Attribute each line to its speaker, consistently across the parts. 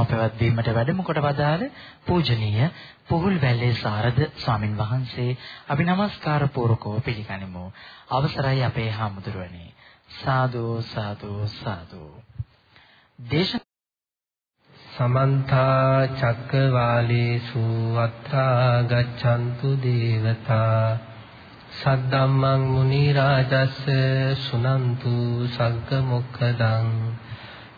Speaker 1: දේශනාව පැවැත්වීමට වැඩම කොට වදාළ පූජනීය පුහුල් වැල්ලේ සාරද ස්වාමින් වහන්සේ අපි নমස්කාර පූර්වකව පිළිගනිමු. අවසරයි අපේ හාමුදුරුවනේ. සාදු සාදු සාදු. දේශ
Speaker 2: සමන්ත චක්කවාලේසු අත්‍රා ගච්ඡන්තු දේවතා සද්දම්මං මුනි රාජස්ස සුනන්තු සග්ග මොක්ඛදං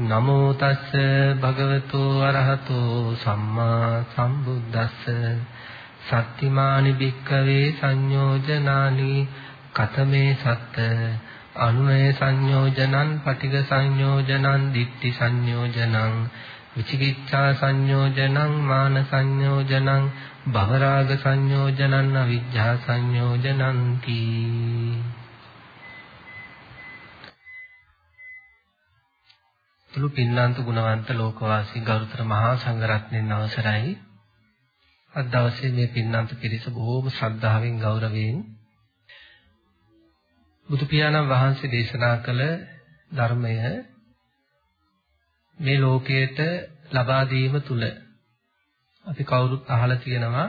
Speaker 2: නමෝ තස්ස භගවතු අරහතෝ සම්මා සම්බුද්දස්ස. සත්තිමානි භික්කවේ සංයෝජනානි කතමේ සත්ත. අනුය සංයෝජනං පටිඝ සංයෝජනං දිට්ඨි සංයෝජනං විචිකිච්ඡා සංයෝජනං මාන සංයෝජනං භවරාග සංයෝජනං අවිජ්ජා සංයෝජනං කී. තුළු පින්නන්ත ගුණවන්ත ලෝකවාසී ගෞරවතර මහා සංඝරත්නයන් අවසරයි අද දවසේ මේ පින්නන්ත පිරිස බොහෝම ශ්‍රද්ධාවෙන් ගෞරවයෙන් බුදු පියාණන් වහන්සේ දේශනා කළ ධර්මය මේ ලෝකයට ලබා දීම තුල අපි කවුරුත් අහලා තියෙනවා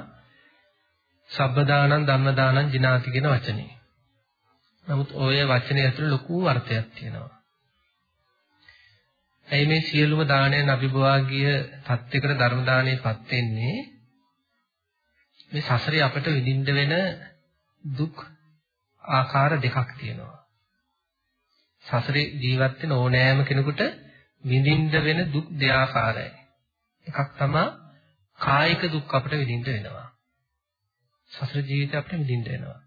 Speaker 2: සබ්බදානං ධම්මදානං ජිනාති කියන වචනේ. නමුත් ওই වචනේ ඇතුළේ ලොකු අර්ථයක් තියෙනවා. ඇයි මේ සියලුම දානයන් අභිභවාගිය தත්වයකට ධර්ම දාණයපත් වෙන්නේ? මේ සසරේ අපට විඳින්න වෙන දුක් ආකාර දෙකක් තියෙනවා. සසරේ ජීවත් වෙන ඕනෑම කෙනෙකුට විඳින්න වෙන දුක් දෙආකාරයි. එකක් තමයි කායික දුක් අපිට විඳින්න වෙනවා. සසර ජීවිතේ අපිට විඳින්න වෙනවා.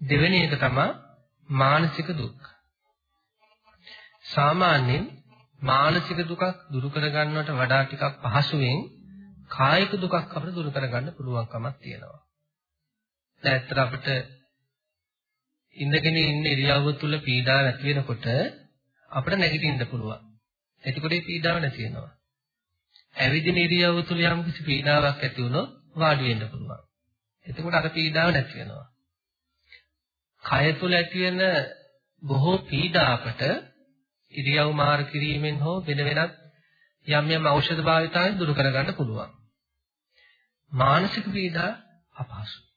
Speaker 2: දෙවෙනි එක තමයි මානසික දුක්. සාමාන්‍යයෙන් මානසික දුකක් දුරු කරගන්නවට වඩා ටිකක් පහසුවෙන් කායික දුකක් අපිට දුරු කරගන්න පුළුවන්කමක් තියෙනවා. දැන් ඇත්තට අපිට ඉඳගෙන ඉන්න ඉරියව්ව තුල පීඩාව නැති වෙනකොට අපිට නැගිටින්න පුළුවන්. එතකොට ඒ පීඩාව නැති වෙනවා. ඇවිදින ඉරියව්ව තුල යම් කිසි පීඩාවක් ඇති වුණොත් වාඩි වෙන්න පුළුවන්. එතකොට අර පීඩාව නැති වෙනවා. කය තුල ඇති වෙන බොහෝ පීඩා අපට ඉරියව් මාර කිරීමෙන් හෝ වෙන වෙනත් යම් යම් ඖෂධ භාවිතයෙන් දුරු කරගන්න පුළුවන්. මානසික පීඩා අපහසුයි.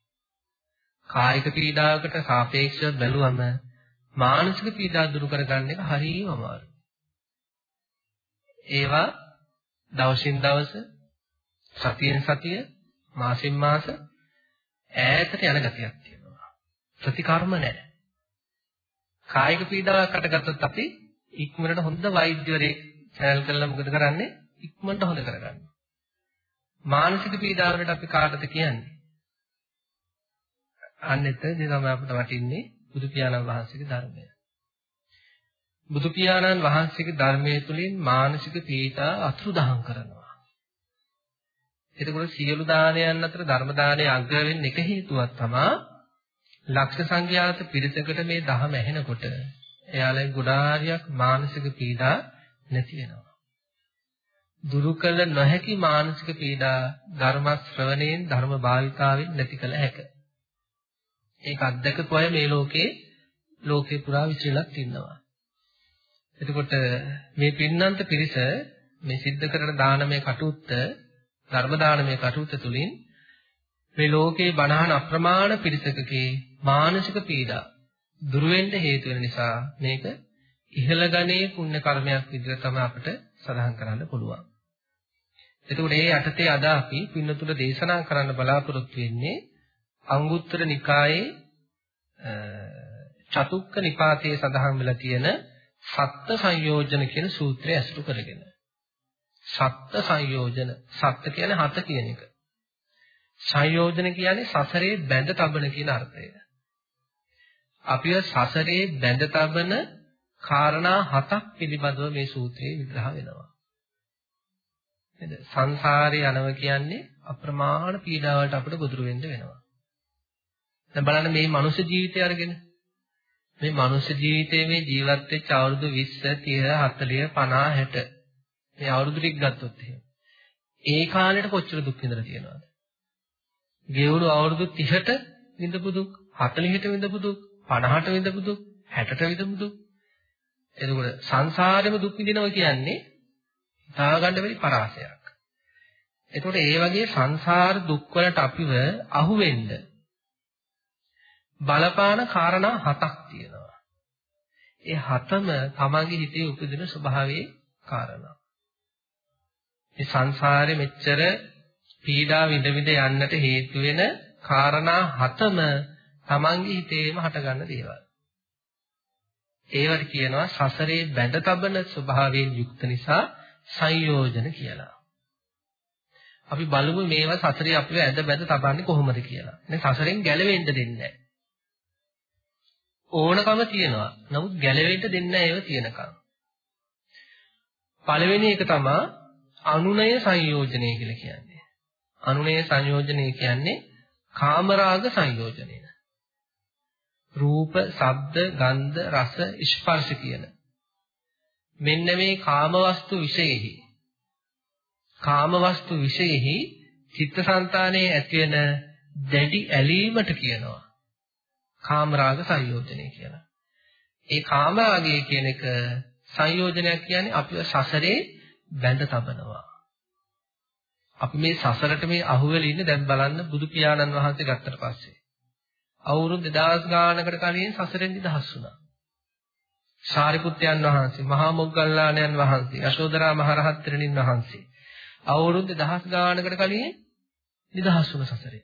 Speaker 2: කායික පීඩාවකට සාපේක්ෂව බැලුවම මානසික පීඩා දුරු කරගන්න එක හරියම අමාරුයි. ඒවා දවසින් දවස සතියෙන් සතිය මාසින් මාස ඈතට යන ගතියක් තියෙනවා. ප්‍රතිකර්ම නැහැ. කායික පීඩාවක් අටගත්තොත් අපි ඉක්මනට හොඳ වෛද්‍යවරයෙක් චැනල් කරලා මොකද කරන්නේ? ඉක්මනට හොඳ කරගන්න. මානසික පීඩාවකට අපි කාටද කියන්නේ? අන්න එතනදී තමයි අපිට වටින්නේ බුදු පියාණන් වහන්සේගේ ධර්මය. බුදු පියාණන් වහන්සේගේ ධර්මයේ තුලින් මානසික පීඩා අතුරුදහන් කරනවා. එතකොට සියලු දානයන් අතර ධර්ම දානය අග්‍ර වෙන්න එක හේතුවක් තමයි ලක්ෂ සංඛ්‍යාත පිරිසකට මේ ධහම ඇහෙනකොට එයාලගේ ගොඩාරියක් මානසික පීඩා නැති වෙනවා. දුරු කළ නොහැකි මානසික පීඩා ධර්ම ශ්‍රවණයෙන් ධර්ම භාවිතාවෙන් නැති කළ හැකියි. ඒක අත්දකපු අය මේ ලෝකේ ලෝකේ පුරා විචලක් ඉන්නවා. එතකොට මේ පින්නන්ත පිරිස මේ සිද්ධ කරන දානමය කටයුත්ත ධර්ම දානමය කටයුත්ත තුලින් මේ ලෝකේ බණහන අප්‍රමාණ පිරිසකගේ මානසික පීඩා දුරු වෙන්න හේතු වෙන නිසා මේක ඉහළ ගණේ පුණ්‍ය කර්මයක් විදිහට තමයි අපිට සඳහන් කරන්න පුළුවන්. එතකොට මේ යටතේ අද අපි පින්නතුල දේශනා කරන්න බලාපොරොත්තු වෙන්නේ අංගුත්තර නිකායේ චතුක්ක නිපාතයේ සඳහන් වෙලා තියෙන සත්ත්‍ය සංයෝජන කියන සූත්‍රය ඇසුරු කරගෙන. සත්ත්‍ය සංයෝජන. සත්ත්‍ය කියන්නේ හත කියන එක. සංයෝජන කියන්නේ සසරේ බැඳ තබන කියන අර්ථය. අපිව සසරේ බැඳ තබන කාරණා හතක් පිළිබඳව මේ සූත්‍රයේ විග්‍රහ වෙනවා නේද? සංසාරේ යනව කියන්නේ අප්‍රමාණ පීඩාවලට අපිට ගොදුරු වෙන්න වෙනවා. දැන් බලන්න මේ මනුෂ්‍ය ජීවිතය අරගෙන මේ මනුෂ්‍ය ජීවිතයේ මේ ජීවත් වෙච්ච අවුරුදු 20 30 40 50 60 මේ අවුරුදු ටික ගත්තොත් එහෙම ඒ කාලෙට කොච්චර දුක් විඳලා තියෙනවද? ගෙවුණු අවුරුදු 30ට විඳපු දුක් 40ට විඳපු දුක් 50ට විඳපු දුක් 60ට විඳපු දුක් එතකොට සංසාරෙම දුක් විඳිනවා කියන්නේ තාගන්න බැරි පරාසයක්. එතකොට ඒ වගේ සංසාර දුක් වලට අපිව අහු වෙන්න බලපාන කාරණා හතක් තියෙනවා. ඒ හතම තමන්ගේ හිතේ උපදින ස්වභාවයේ කාරණා. මේ සංසාරේ මෙච්චර පීඩා විඳ විඳ යන්නට හේතු වෙන කාරණා හතම තමන්ගේ හිතේම හටගන්න දේවල්. ඒවට කියනවා සසරේ බැඳ තබන ස්වභාවයෙන් යුක්ත නිසා සංයෝජන කියලා. අපි බලමු මේවා සසරේ අපිව ඇද බැඳ තබන්නේ කොහොමද කියලා. මේ සසරෙන් ගැලවෙන්න දෙන්නේ ඕනකම තියෙනවා. නමුත් ගැලවෙන්න දෙන්නේ නැහැ ඒව තියෙනකම්. පළවෙනි එක තමයි අනුනය සංයෝජනය කියලා කියන්නේ. අනුනය සංයෝජනය කියන්නේ කාමරාග සංයෝජනය. රූප, ශබ්ද, ගන්ධ, රස, ස්පර්ශ කියන මෙන්න මේ කාමවස්තු විශේෂෙහි කාමවස්තු විශේෂෙහි චිත්තසංතානයේ ඇති වෙන දැඩි ඇලීමට කියනවා කාමරාග සංයෝජනය කියලා. ඒ කාමරාගය කියන එක සංයෝජනයක් කියන්නේ අපිව සසරේ බැඳ තබනවා. අපි මේ සසරට මේ අහුවෙලා ඉන්නේ දැන් බලන්න බුදු පියාණන් වහන්සේ ගත්තට පස්සේ. අවුරුදු 2000 ගානකට කලින් සසරෙන් නිදහස් වුණා. සාරිපුත්යන් වහන්සේ, මහා මොග්ගල්ලාණන් වහන්සේ, යශෝදරා මහරහත් තෙරණින් වහන්සේ අවුරුදු 1000 ගානකට කලින් නිදහස් වුණ සසරේ.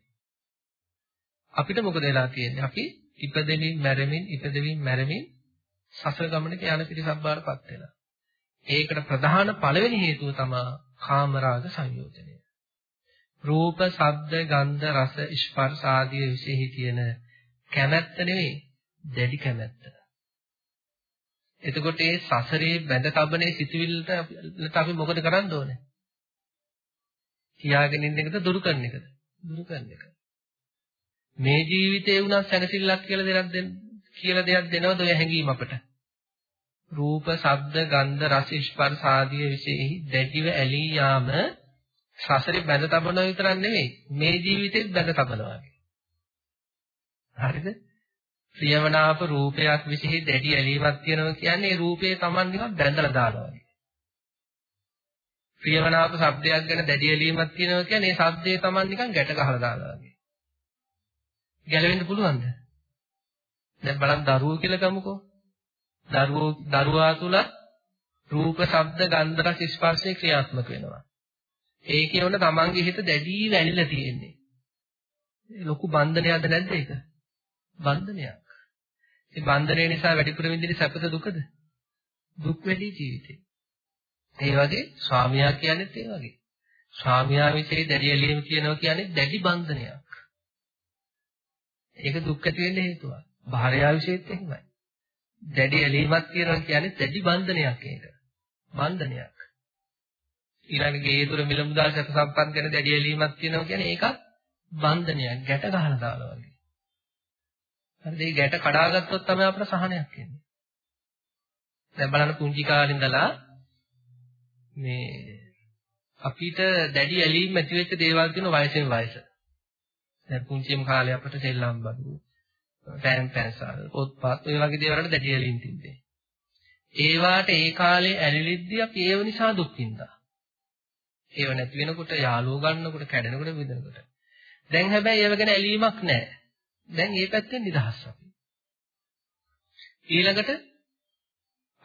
Speaker 2: අපිට මොකද වෙලා තියෙන්නේ? අපි ඉපදෙමින් මැරෙමින් ඉපදෙමින් මැරෙමින් සසර ගමනක යන පිරිසක් බාරපත් වෙලා. ඒකට ප්‍රධාන පළවෙනි හේතුව තමයි කාමරාග සංයෝජනය. රූප, ශබ්ද, ගන්ධ, රස, ස්පර්ශ ආදී විශේෂයි තියෙන කැමැත්ත නෙවෙයි දැඩි කැමැත්ත. එතකොට ඒ සසරේ බැඳ තබනේ සිතුවිල්ලට අපි මොකද කරන්න ඕනේ? කියාගෙන ඉන්න එකද දුරු කරන එකද? දුරු කරන එක. මේ ජීවිතේ වුණා සැනසෙල්ලක් කියලා දෙයක් දෙන්න කියලා දෙයක් දෙනවද ඔය හැඟීම අපට? රූප, ශබ්ද, ගන්ධ, රස, ස්පර්ශ ආදී විශේෂයි දැඩිව ඇලී යාම සසරේ බැඳ තබනවා විතරක් නෙවෙයි මේ ජීවිතෙත් බැඳ තබනවා. හරිද? ප්‍රියමනාප රූපයක් විශේෂ දැඩි ඇලීමක් තියෙනවා කියන්නේ ඒ රූපේ Taman නිකන් බැඳලා දානවා වගේ. ප්‍රියමනාප ශබ්දයක් ගැන දැඩි ඇලීමක් තියෙනවා කියන්නේ ඒ ශබ්දේ Taman නිකන් ගැට ගහලා දානවා වගේ. ගැලවෙන්න පුළුවන්ද? දැන් බලන්න දරුවෝ කියලා ගමුකෝ. දරුවෝ දරුවා තුල රූප, ශබ්ද, ගන්ධ, රස, ස්පර්ශේ ක්‍රියාත්මක වෙනවා. ඒ කියවන තමන්ගේ හිත දැඩි වැනිලා තියෙන්නේ. ලොකු බන්ධනයක්ද නැද්ද ඒක? බන්ධනයක්. ඒ බන්ධනය නිසා වැඩිපුර විඳින සැපද දුකද? දුක් වැඩි ජීවිතේ. ඒ වගේ ස්වාමියා කියන්නේත් ඒ වගේ. ස්වාමියා විසිරි දැඩි ඇලීම කියනවා කියන්නේ දැඩි බන්ධනයක්. ඒක දුක් ඇති වෙන්න හේතුවක්. භාර්යාව විශේෂත් එහෙමයි. දැඩි ඇලීමක් කියනවා කියන්නේ දැඩි බන්ධනයක් ඒක. බන්ධනයක්. ඊළඟ ගේ දුර මිල මුදල් සැප සම්පත් ගැන දැඩි ඇලීමක් තියෙනවා කියන්නේ ඒකත් බන්ධනයක් ගැට ගහලා දානවා වගේ. හරිද? මේ ගැට කඩාගත්තොත් තමයි අපිට සහනයක් එන්නේ. දැන් බලන්න පුංචි කාලේ ඉඳලා මේ අපිට දැඩි ඇලීම් ඇති වෙච්ච දේවල් තියෙන වයසෙන් වයස. දැන් පුංචිම කාලේ අපිට සෙල්ලම් බඩු, පෑන් පැන්සල්, පොත්පත් ඔය වගේ දේවල් වලට දැඩි ඇලීම් තිබ්බේ. ඒවාට ඒ කාලේ ඇලිලිද්දී අපි ඒව නිසා දුක් විඳා. ඒව නැති වෙනකොට යාළුවෝ ගන්නකොට කැඩෙනකොට විඳනකොට. දැන් හැබැයි ඒව ගැන ඇලීමක් නැහැ. දැන් ඒ පැත්තෙන් නිදහස් අපි. ඊළඟට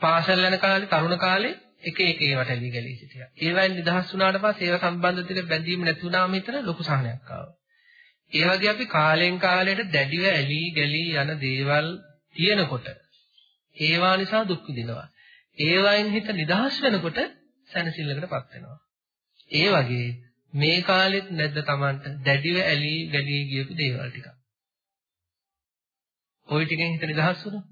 Speaker 2: පාසල් යන කාලේ තරුණ කාලේ එක එක ඒවට ඇලී ගලී සිටියා. ඒවෙන් නිදහස් වුණාට පස්සේ ඒව සම්බන්ධ බැඳීම් නැති වුණාම විතර ලොකු සහනයක් ආවා. ඒ වගේ අපි කාලෙන් කාලයට දැඩිව ඇලී ගලී යන දේවල් තියෙනකොට ඒවා නිසා දුක් විඳිනවා. ඒවයින් හිත නිදහස් වෙනකොට සැනසෙල්ලකටපත් වෙනවා. ඒ වගේ මේ කාලෙත් නැද්ද Tamanට දැඩිව ඇලී ගැලී ගියපු දේවල් ටික. ওই ටිකෙන් හිත නිදහස් වුණා.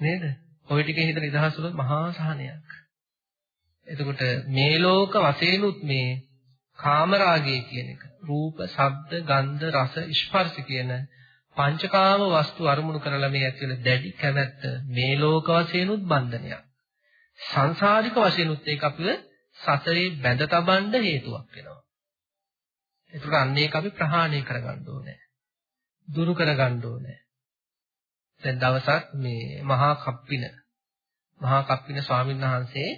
Speaker 2: නේද? ওই ටිකෙන් හිත නිදහස් වුණොත් මහා සහනයක්. එතකොට මේ ලෝක වශයෙන්ුත් මේ කාමරාගය කියන එක රූප, ශබ්ද, ගන්ධ, රස, ස්පර්ශ කියන පංචකාම වස්තු අරමුණු කරලා මේ ඇති වෙන දැඩි කැමැත්ත මේ ලෝක වශයෙන්ුත් බන්ධනයක්. සංසාරික වශයෙන්ුත් ඒක අපිව සතරේ බැඳ තබන්න හේතුවක් වෙනවා. ඒකට අන්න ඒක අපි ප්‍රහාණය කරගන්න ඕනේ. දුරු කරගන්න ඕනේ. දැන් දවසක් මේ මහා කප්පින මහා කප්පින ස්වාමීන් වහන්සේ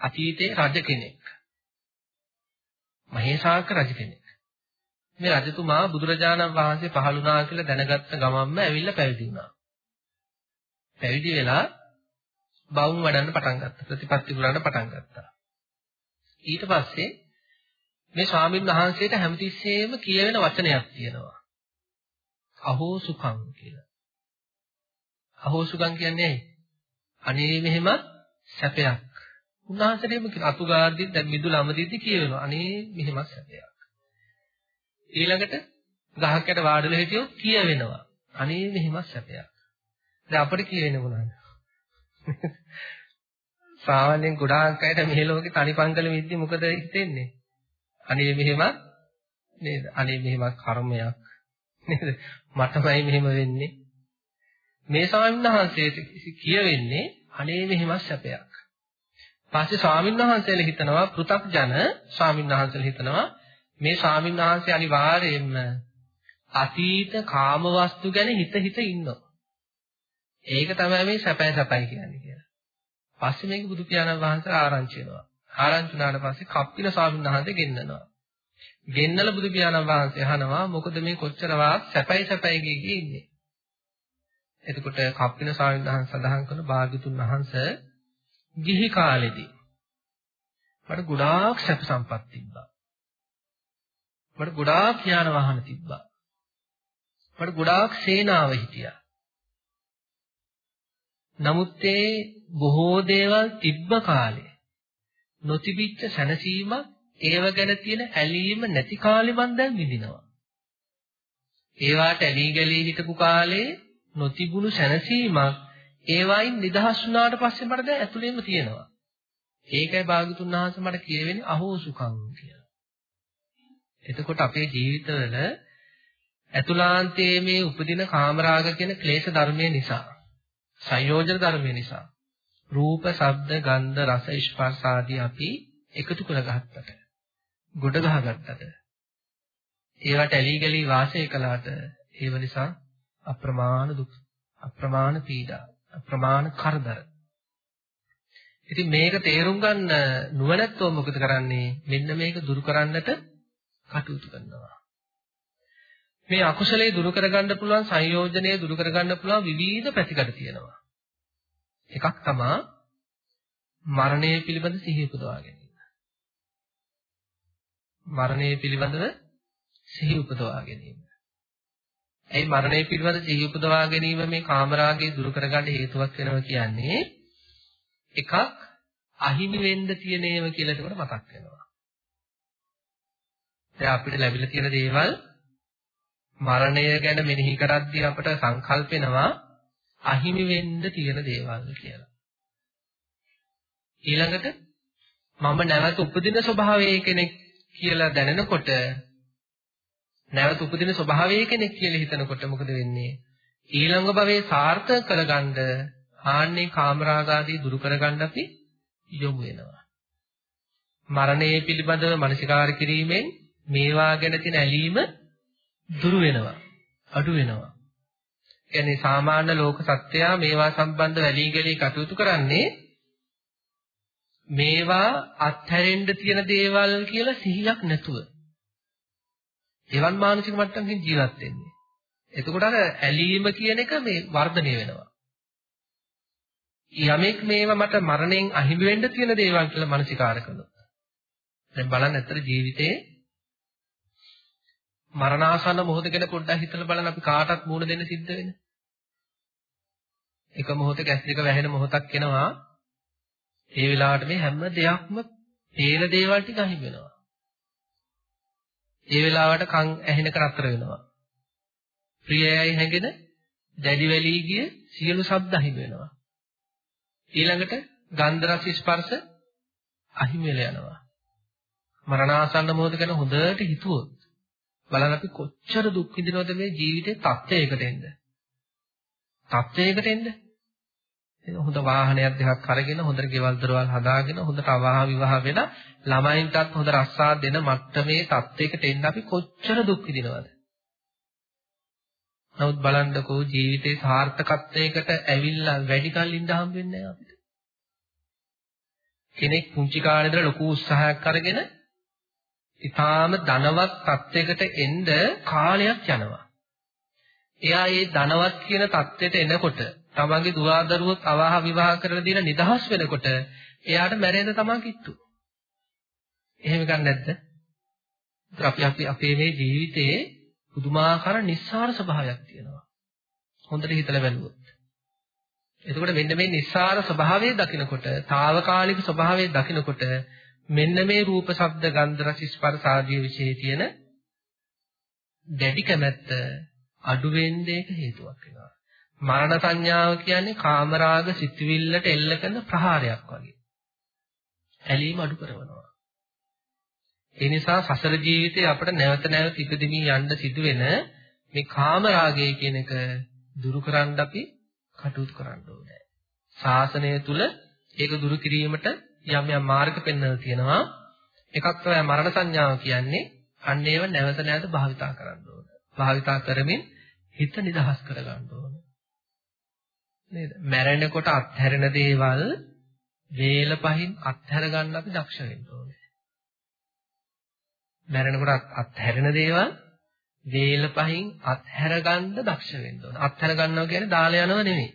Speaker 2: අතීතයේ රජ කෙනෙක්. මහේසාක රජ කෙනෙක්. මේ රජතුමා බුදුරජාණන් වහන්සේ පහළ වුණා කියලා දැනගත්ත ගමන්ම ඇවිල්ලා පැවිදි වුණා. පැවිදි වෙලා බවුන් වඩන්න පටන් ගත්තා. ප්‍රතිපත්ති පුරන්න පටන් ගත්තා. ඊට පස්සේ මේ ස්වාමීන් වහන්සේට හැමතිස්සෙම කියවෙන වචනයක් තියෙනවා. අහෝ සුඛං කියලා. අහෝ සුඛං කියන්නේ අනේ මෙහෙම සැපයක්. උන්වහන්සේටම කියන අතුගාර්ධින් දැන් මිදුල අමදිද්දි කියවෙනවා. අනේ මෙහෙම සැපයක්. ඊළඟට ගහක් යට වාඩිලා හිටියොත් කියවෙනවා. අනේ මෙහෙම සැපයක්. දැන් අපිට කියවෙන්නේ මොනවද? සාමාන්‍යයෙන් ගොඩාක් අයට මේ ලෝකේ තනිපංකල මිද්දි මොකද හිතෙන්නේ? අනේ මෙහෙම නේද? අනේ මෙහෙම කර්මයක් නේද? මටමයි මෙහෙම වෙන්නේ. මේ ස්වාමීන් වහන්සේට කියවෙන්නේ අනේ මෙහෙම සැපයක්. පස්සේ ස්වාමීන් වහන්සේලා හිතනවා පෘ탁ජන ස්වාමීන් වහන්සේලා හිතනවා මේ ස්වාමීන් වහන්සේ අනිවාර්යයෙන්ම අතීත කාමවස්තු ගැන හිත හිත ඉන්නවා. ඒක තමයි මේ සැපයි සැපයි කියන්නේ කියලා. පස්සේ මේක බුදු පියාණන් වහන්සේලා ආරංචි වෙනවා. ආරංචි වුණාට පස්සේ කප්පින ස්වාමීන් වහන්සේ ගෙන්නනවා. ගෙන්නල බුදු පියාණන් වහන්සේ අහනවා මොකද මේ කොච්චර වාක් සැපයි සැපයි ගියේ ඉන්නේ. එතකොට කප්පින ස්වාමීන් වහන්සේ සඳහන් කරන භාග්‍යතුන් වහන්සේ ගිහි කාලෙදී මට ගොඩාක් සැප සම්පත් තිබ්බා. මට ගොඩාක් යාන වාහන තිබ්බා. මට ගොඩාක් සේනාව හිටියා. නමුත් ඒ බොහෝ දේවල් තිබ්බ කාලේ නොතිබිච්ච සැනසීමක් ඒව ගැන තියෙන ඇලීම නැති කාලේ මම දැන් විඳිනවා. ඒවාට ඇලී ගැලී හිටපු කාලේ නොතිබුණු සැනසීමක් ඒවයින් නිදහස් වුණාට පස්සේ මට දැන් ඇතුළේම තියෙනවා. ඒකයි භාගතුන් වහන්සේ මට කියවෙන්නේ අහෝසුකම් කියලා. එතකොට අපේ ජීවිතවල ඇතුළාන්තයේ මේ උපදින කාමරාග කියන ක්ලේශ ධර්මයේ නිසා සංයෝජන ධර්මයේ නිසා රූප, ශබ්ද, ගන්ධ, රස, ස්පර්ශ ආදී අපි එකතු කරගත්තට, ගොඩ ගහගත්තට, ඒවට ඇලී ගලී වාසය කළාට ඒව නිසා අප්‍රමාණ දුක්, අප්‍රමාණ පීඩා, අප්‍රමාණ කරදර. ඉතින් මේක තේරුම් ගන්න නුවණැත්තෝ මොකද කරන්නේ? මෙන්න මේක දුරු කරන්නට කටයුතු කරනවා. මේ අකුසලයේ දුරු කරගන්න පුළුවන් සංයෝජනයේ දුරු කරගන්න පුළුවන් විවිධ පැතිකඩ තියෙනවා. එකක් තමයි මරණය පිළිබඳ සිහිය උපදවා ගැනීම. මරණය පිළිබඳව සිහිය උපදවා ගැනීම. ඒ මරණය පිළිබඳ සිහිය උපදවා ගැනීම මේ කාමරාගේ දුරු කරගන්න හේතුවක් වෙනවා කියන්නේ එකක් අහිමි වෙන්න තියෙන ඒවා කියලා එතකොට මතක් වෙනවා. දැන් අපිට ලැබිලා තියෙන දේවල් මරණය ගැන මෙනෙහි කරද්දී අපට සංකල්පෙනවා අහිමි වෙන්න තියෙන දේවල් කියලා. ඊළඟට මම නැවත උපදින ස්වභාවයේ කෙනෙක් කියලා දැනෙනකොට නැවත උපදින ස්වභාවයේ කෙනෙක් කියලා හිතනකොට මොකද වෙන්නේ? ඊළඟ භවයේ සාර්ථක කරගන්න ආන්නේ කාමරාගාදී දුරු කරගන්න අපි යොමු වෙනවා. මරණය පිළිබඳව මනසිකාර කිරීමෙන් මේවා ගැන තියෙන ඇලීම දුරු වෙනවා. අඩු වෙනවා. කියන්නේ සාමාන්‍ය ලෝක සත්‍යය මේවා සම්බන්ධ වැලී ගලී කටයුතු කරන්නේ මේවා අත්හැරෙන්න තියෙන දේවල් කියලා සිහියක් නැතුව. එවන් මානසික මට්ටමකින් ජීවත් වෙන්නේ. එතකොට අර ඇලීම කියන එක මේ වර්ධනය වෙනවා. යමෙක් මේවා මට මරණයෙන් අහිමි වෙන්න තියෙන දේවල් කියලා මානසිකාර කළොත්. දැන් බලන්න ඇත්තට ජීවිතේ මරණාසන්න මොහොත ගැන පොඩ්ඩක් හිතලා බලන්න අපි කාටත් මූණ දෙන්න සිද්ධ වෙන. එක මොහොතක ඇස් දෙක වැහෙන මොහොතක් එනවා. ඒ වෙලාවට මේ හැම දෙයක්ම තේන දේවල් ටික අහිමි වෙනවා. ඒ වෙලාවට කන් ඇහෙනක නතර වෙනවා. ප්‍රියයයි හැඟෙන දැඩි වැලී ගිය සියලු ශබ්ද අහිමි වෙනවා. ඊළඟට ගන්ධ රස ස්පර්ශ අහිමි වෙලා යනවා. මරණාසන්න මොහොත ගැන හොඳට හිතුවොත් බලන්න අපි කොච්චර දුක් විඳිනවද මේ ජීවිතේ තත්ත්වයකට එන්න. තත්ත්වයකට එන්න. හොඳ වාහනයක් දෙකක් අරගෙන හොඳට ගෙවල් දොරවල් හදාගෙන හොඳට අවාහ විවාහ වෙලා ළමයින්ටත් හොඳ රස්සාව දෙන මට්ටමේ තත්ත්වයකට එන්න අපි කොච්චර දුක් විඳිනවද? නමුත් බලන්නකෝ ජීවිතේ සාර්ථකත්වයකට ඇවිල්ලා වැඩි කල් ඉඳ හම්බෙන්නේ නැහැ අපිට. කෙනෙක් පුංචි කාලේ ඉඳලා ලොකු උත්සාහයක් අරගෙන ඊටාම ධනවත් තත්යකට එන්න කාලයක් යනවා. එයා ඒ ධනවත් කියන தත්වෙට එනකොට තමන්ගේ දුවදරුවොත් අවාහ විවාහ කරලා දීලා නිදහස් වෙනකොට එයාට මැරෙන්න තමන් කිට්ටු. එහෙම ගන්න නැද්ද? අපි අපි අපේ මේ ජීවිතයේ පුදුමාකාර නිස්සාර ස්වභාවයක් තියෙනවා. හොඳට හිතලා බලුවොත්. එතකොට මෙන්න මේ නිස්සාර ස්වභාවය දකිනකොට, తాවකාලික ස්වභාවය දකිනකොට මෙන්න මේ රූප, ශබ්ද, ගන්ධ, රස, ස්පර්ශ ආදී විශේෂ තියෙන දැඩි කැමැත්ත අඩු වෙන්නේ ඒක හේතුවක් වෙනවා. මරණ සංඥාව කියන්නේ කාමරාග සිතුවිල්ලට එල්ල කරන ප්‍රහාරයක් වගේ. ඇලීම අඩු කරනවා. ඒ නිසා සසර ජීවිතේ අපිට නැවත නැවත ඉපදෙමින් යන්න සිදුවෙන මේ කාමරාගය කියන එක දුරු කරන්න අපි කටයුතු කරන්න ඕනේ. ශාසනය තුල ඒක දුරු කිරීමට යම් යම් මාර්ග පෙන්වලා තියෙනවා. එකක් තමයි මරණ සංඥාව කියන්නේ අන්න ඒව නැවත නැවත භාවිතා කරන්න ඕන. භාවිතා කරමින් හිත නිදහස් කරගන්න ඕන. නේද? මැරෙනකොට අත්හැරෙන දේවල් වේල පහින් අත්හැර ගන්න අපි දක්ෂ වෙන්න ඕනේ. මැරෙනකොට අත්හැරෙන දේවල් වේල පහින් අත්හැර ගන්න දක්ෂ වෙන්න ඕනේ. අත්හැර ගන්නවා කියන්නේ දාලා යනව නෙමෙයි.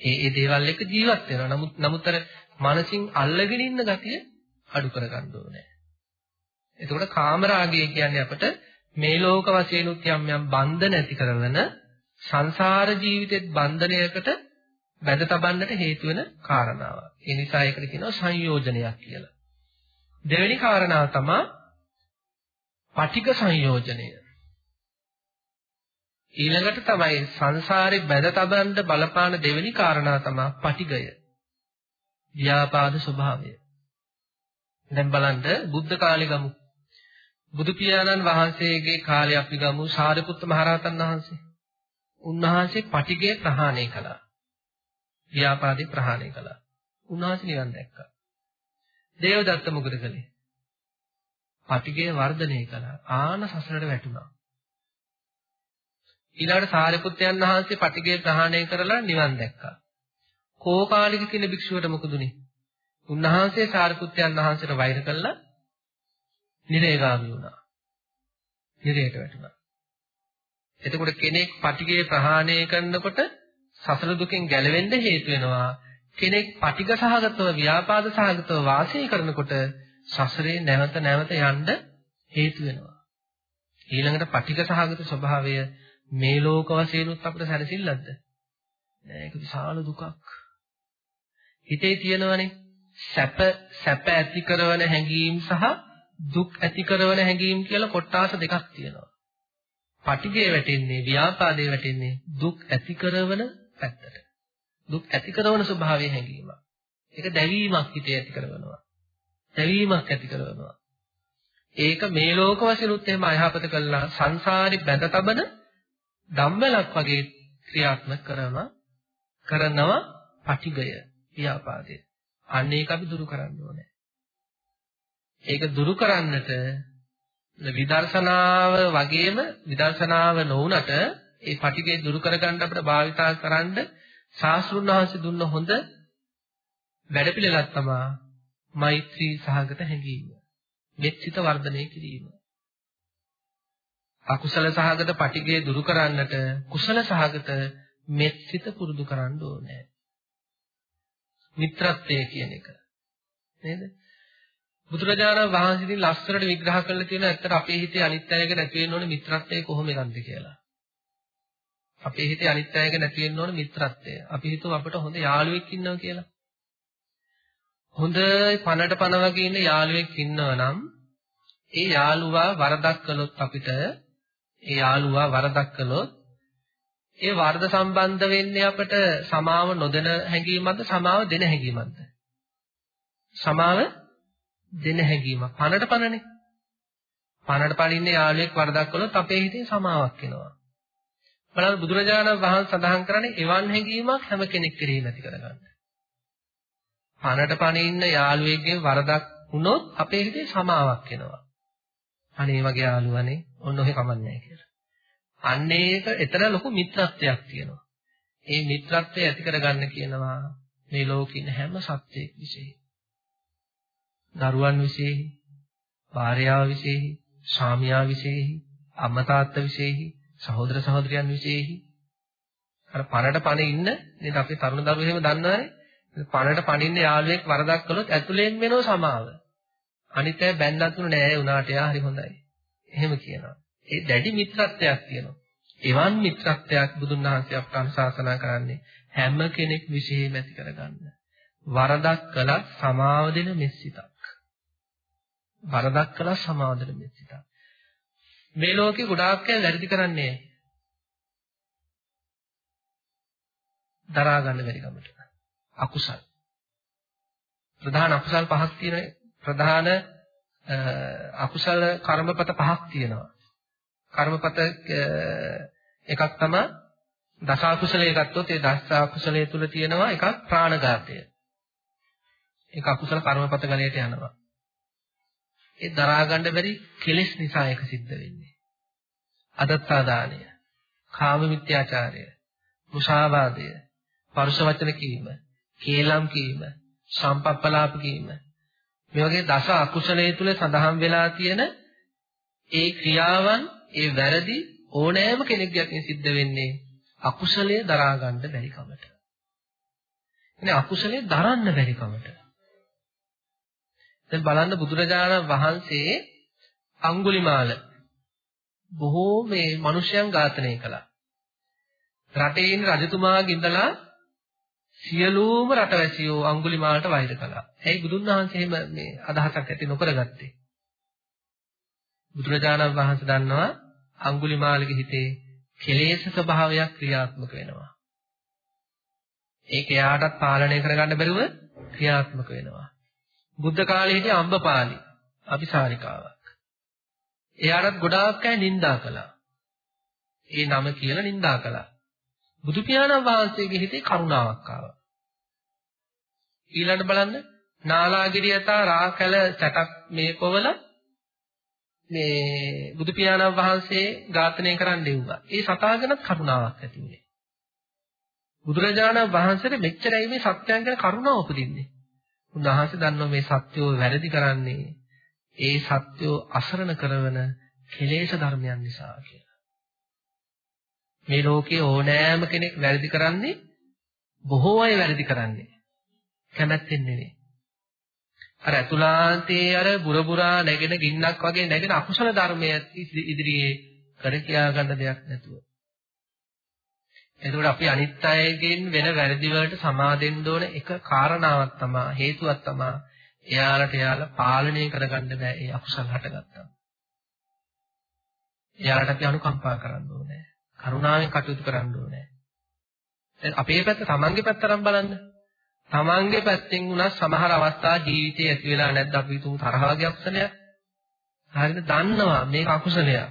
Speaker 2: ඒ ඒ දේවල් එක්ක ජීවත් වෙනවා. නමුත් නමුත් අර මනසින් අල්ලගෙන ඉන්න ගතිය අඩු කරගන්න ඕනේ. එතකොට කාමරාගය කියන්නේ අපිට මේ ලෝක වශයෙන් උත් යම් යම් බන්ධන ඇති කරන සංසාර ජීවිතෙත් බන්ධනයකට බැඳ තබන්නට හේතු වෙන කාරණාවක්. ඒ නිසා ඒකට කියනවා සංයෝජනයක් කියලා. දෙවෙනි කාරණාව තමයි පටික සංයෝජනය. ඊළඟට තමයි සංසාරේ බැඳ තබන්න බලපාන දෙවෙනි කාරණා තමයි පටිගය. ව්‍යාපාද ස්වභාවය. දැන් බලන්න බුද්ධ කාලේ ගමු. බුදු පියාණන් වහන්සේගේ කාලේ අපි ගමු සාරිපුත්ත මහරහතන් වහන්සේ. උන්වහන්සේ පටිගය ප්‍රහාණය කළා. ව්‍යාපාදේ ප්‍රහාණය කළා. උන්වහන්සේ නිවන් දැක්කා. දේවදත්ත මොකද කළේ? පටිගය වර්ධනය කළා. ආන සසරට වැටුණා. ඊළඟට සාරිපුත්යන් වහන්සේ පටිගය ප්‍රහාණය කරලා නිවන් දැක්කා. කෝකාලික කියන භික්ෂුවට මොකද උනේ? උන්වහන්සේ සාරිපුත්යන් වහන්සේට වෛර කළා නිරේගාමී වුණා. නිරේට වැටුණා. එතකොට කෙනෙක් පටිගය ප්‍රහාණය කරනකොට සසර දුකෙන් ගැලවෙන්න හේතු වෙනවා. කෙනෙක් පටිග සහගතව ව්‍යාපාද සහගතව වාසය කරනකොට සසරේ නැවත නැවත යන්න හේතු වෙනවා. ඊළඟට පටිග සහගත ස්වභාවය මේ ලෝක වශයෙන් උත් අපිට සැලසිල්ලක්ද? නෑ ඒක විශාල දුකක්. හිතේ තියෙනවනේ සැප සැප ඇති කරන හැඟීම් සහ දුක් ඇති කරන හැඟීම් කියලා කොටාස දෙකක් තියෙනවා. පටිඝය වැටෙන්නේ ව්‍යාපාදේ වැටෙන්නේ දුක් ඇති කරන පැත්තට. දුක් ඇති කරන ස්වභාවයේ හැඟීමක්. ඒක දැවීමක් හිතේ ඇති කරනවා. දැවීමක් ඇති කරනවා. ඒක මේ ලෝක වශයෙන්ුත් එහෙම අයහපත කළා සංසාරي බැඳ තබන ධම්මලක් වගේ ක්‍රියාත්මක කරනවා කරනවා පටිඝය ව්‍යාපාදය. අන්න ඒක අපි දුරු කරන්න ඕනේ. ඒක දුරු කරන්නට විදර්ශනාව වගේම විදර්ශනාව නොවුනට ඒ පටිඝය දුරු කරගන්න අපිට භාවිතා කරන්න ශාස්ත්‍රුන් වහන්සේ දුන්න හොඳ වැඩපිළිවෙලක් තමයි මෛත්‍රී සහගත හැඟීම. මෙත්සිත වර්ධනය කිරීම. අකුසල සහගත පටිඝය දුරු කරන්නට කුසල සහගත මෙත්සිත පුරුදු කරන්න ඕනේ. මිත්‍රත්වය කියන එක. නේද? බුදුරජාණන් වහන්සේ ඉතින් ලස්සනට විග්‍රහ කරලා තියෙන ඇත්තට අපේ හිතේ අනිත්‍යයක නැති වෙන්න ඕනේ මිත්‍රත්වය කොහොම එකක්ද කියලා. අපේ හිතේ අනිත්‍යයක නැති වෙන්න ඕනේ මිත්‍රත්වය. අපි හිතුව අපිට හොඳ යාළුවෙක් ඉන්නවා කියලා. හොඳ පනට පන වගේ ඉන්න යාළුවෙක් ඉන්නවා නම් ඒ යාළුවා වරදක් කළොත් අපිට ඒ යාළුවා වරදක් කළොත් ඒ වර්ධ සම්බන්ධ වෙන්නේ අපට සමාව නොදෙන හැඟීමක්ද සමාව දෙන හැඟීමක්ද සමාව දෙන හැඟීමක්. පනට පනනේ. පනට පනින්නේ යාළුවෙක් වරදක් කළොත් අපේ හිතේ සමාවක් එනවා. බලන්න බුදුරජාණන් වහන්සේ සඳහන් කරන්නේ එවන් හැඟීමක් හැම කෙනෙක් කෙරෙහි නැති කරගන්න. පනට පනින්න යාළුවෙක්ගේ වරදක් වුණොත් අපේ හිතේ සමාවක් එනවා. අනේ වගේ යාළුවනේ ඔන්න ඔහෙ කමන්නේ කියලා. අන්න ඒක එතන ලොකු මිත්‍රත්වයක් තියෙනවා. ඒ මිත්‍රත්වය ඇති කරගන්න කියනවා මේ ලෝකේ ඉන්න හැම සත්‍යයක් විශේෂයි. දරුවන් විශේෂයි, භාර්යාව විශේෂයි, ස්වාමියා විශේෂයි, අම්මා තාත්තා විශේෂයි, සහෝදර සහෝදරියන් විශේෂයි. අර පණට පණ ඉන්න නේද අපේ තරුණ දරුවෝ එහෙම දන්නවනේ. පණට පණින්න යාළුවෙක් වරදක් කළොත් ඇතුලෙන් වෙනව සමාව. අනිත් අය බැන්නත් නෑ උනාට යා හරි හොඳයි. එහෙම කියනවා. ඒ දැඩි මිත්‍රත්වයක් තියෙනවා. එවන් මිත්‍රත්වයක් බුදුන් වහන්සේ අපට අනුශාසනා කරන්නේ හැම කෙනෙක් විශේෂයෙන් ඇති කරගන්න. වරදක් කළත් සමාව දෙන මෙසිතක්. වරදක් කළත් සමාව දෙන මෙසිතක්. මේ ලෝකේ ගොඩාක් අය වැරදි කරන්නේ දරා ගන්න බැරි කමට. අකුසල්. ප්‍රධාන අකුසල් පහක් තියෙන ප්‍රධාන අකුසල කර්මපත පහක් තියෙනවා. කර්මපත එකක් තමයි දස අකුසලයේ ගත්තොත් ඒ දස අකුසලයේ තුල තියෙනවා එකක් ප්‍රාණඝාතය. ඒක අකුසල කර්මපත ගණයට යනවා. ඒ දරා ගන්න බැරි කෙලෙස් නිසා ඒක සිද්ධ වෙන්නේ. අදත්තා දානය, කාම මිත්‍යාචාරය, මුසාවාදය, පරුෂ වචන කීම, කේලම් කීම, සම්පප්පලාප කීම මේ වගේ දස අකුසලයේ තුල සඳහන් වෙලා තියෙන ඒ ක්‍රියාවන් ඒ වැරදි ඕනෑම කෙනෙක්ගේ අතින් සිද්ධ වෙන්නේ අකුසලයේ දරා ගන්න බැරි කමට. එනේ අකුසලයේ දරන්න බැරි කමට. දැන් බලන්න බුදුරජාණන් වහන්සේ අඟුලිමාල බොහෝ මේ මිනිසයන් ඝාතනය කළා. රටේ ඉන්න රජතුමාගේ ඉඳලා සියලුම රටවැසියෝ අඟුලිමාලට වෛර කළා. ඇයි බුදුන් වහන්සේ එහෙම මේ අදහසක් ඇති නොකරගත්තේ? බුදුරජාණන් වහන්සේ දන්නවා අඟුලිමාලගේ හිතේ කෙලෙස් ස්වභාවයක් ක්‍රියාත්මක වෙනවා. ඒක එයාටත් පාලනය කරගන්න බැරුව ක්‍රියාත්මක වෙනවා. බුද්ධ කාලේ හිටිය අම්බපාලි අபிසාරිකාවක්. එයාටත් ගොඩාක් අය නිඳා කළා. ඒ නම කියලා නිඳා කළා. බුදු පියාණන් වහන්සේගේ හිතේ කරුණාවක් ආවා. ඊළඟට බලන්න නාලාගිරියතා රාකල සැටක් මේ කොවල මේ බුදු පියාණන් වහන්සේ ඝාතනය කරන්න දෙවුවා. ඒ සතාගෙනත් කරුණාවක් ඇති වුණේ. බුදුරජාණන් වහන්සේට මෙච්චරයි මේ සත්‍යයන් ගැන කරුණාව උපදින්නේ. උන්වහන්සේ දන්නවා මේ සත්‍යෝ වැරදි කරන්නේ ඒ සත්‍යෝ අසරණ කරන කෙලෙස් ධර්මයන් නිසා කියලා. මේ ලෝකේ ඕනෑම කෙනෙක් වැරදි කරන්නේ බොහෝ අය වැරදි කරන්නේ කැමැත්තෙන් නෙවෙයි. අර අතුලාන්තයේ අර බුරබුරා නැගෙන ගින්නක් වගේ නැගෙන අකුසල ධර්මයේ ඉදිරියේ කර කියා ගන්න දෙයක් නැතුව. එතකොට අපි අනිත් අයගෙන් වෙන වැරදි වලට සමාදෙන්න ඕන එක කාරණාවක් තමයි හේතුවක් තමයි එයාලට එයාලා පාලනය කරගන්න බෑ ඒ අකුසල හටගත්තා. එයාලට අපි අනුකම්පා කරන්න ඕනේ. කරුණාවෙන් කටයුතු කරන්න ඕනේ. දැන් අපේ පැත්ත තමන්ගේ පැත්ත අරන් බලන්න. තමන්ගේ පැත්තෙන් වුණා සමහර අවස්ථා ජීවිතේ ඇති වෙලා නැද්ද අපි තුමු තරහ වගේ අකුසලයක්. හරිද? දන්නවා මේක අකුසලයක්.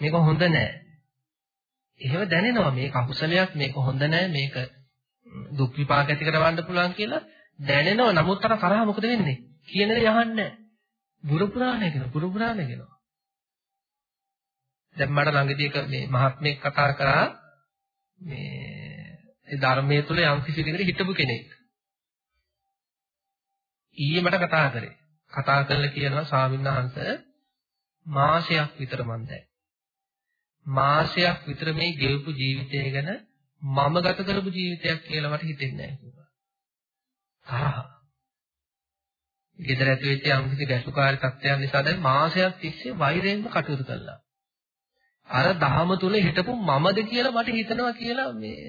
Speaker 2: මේක හොඳ නෑ. එහෙම දැනෙනවා මේක අකුසලයක් මේක හොඳ නෑ මේක දුක් විපාක ඇති කරවන්න පුළුවන් කියලා දැනෙනවා. නමුත් අර තරහ මොකද වෙන්නේ? කියන දේ යහන්නේ බුරු පුරාණ කියන බුරු පුරාණ කියනවා. දැන් මට ළඟදී එක මේ මහත්මයෙක් කතා කරා මේ ඒ ධර්මයේ තුල යම් කිසි කෙනෙක් හිටපු කෙනෙක්. ඊයේ මට කතා කරේ. කතා කරලා කියනවා ස්වාමීන් වහන්සේ මාසයක් විතර මන් දැන්. මාසයක් විතර මේ ගෙවපු ජීවිතය ගැන මම ගත කරපු ජීවිතයක් කියලා මට හිතෙන්නේ නැහැ කිව්වා. තරහ. ගෙදර ඇති වෙච්ච යම් කිසි ගැටුකාරී තත්ත්වයන් නිසා දැන් මාසයක් තිස්සේ වෛරයෙන්ම කටයුතු කළා. අර දහම තුල හිටපු මමද කියලා මට හිතනවා කියලා මේ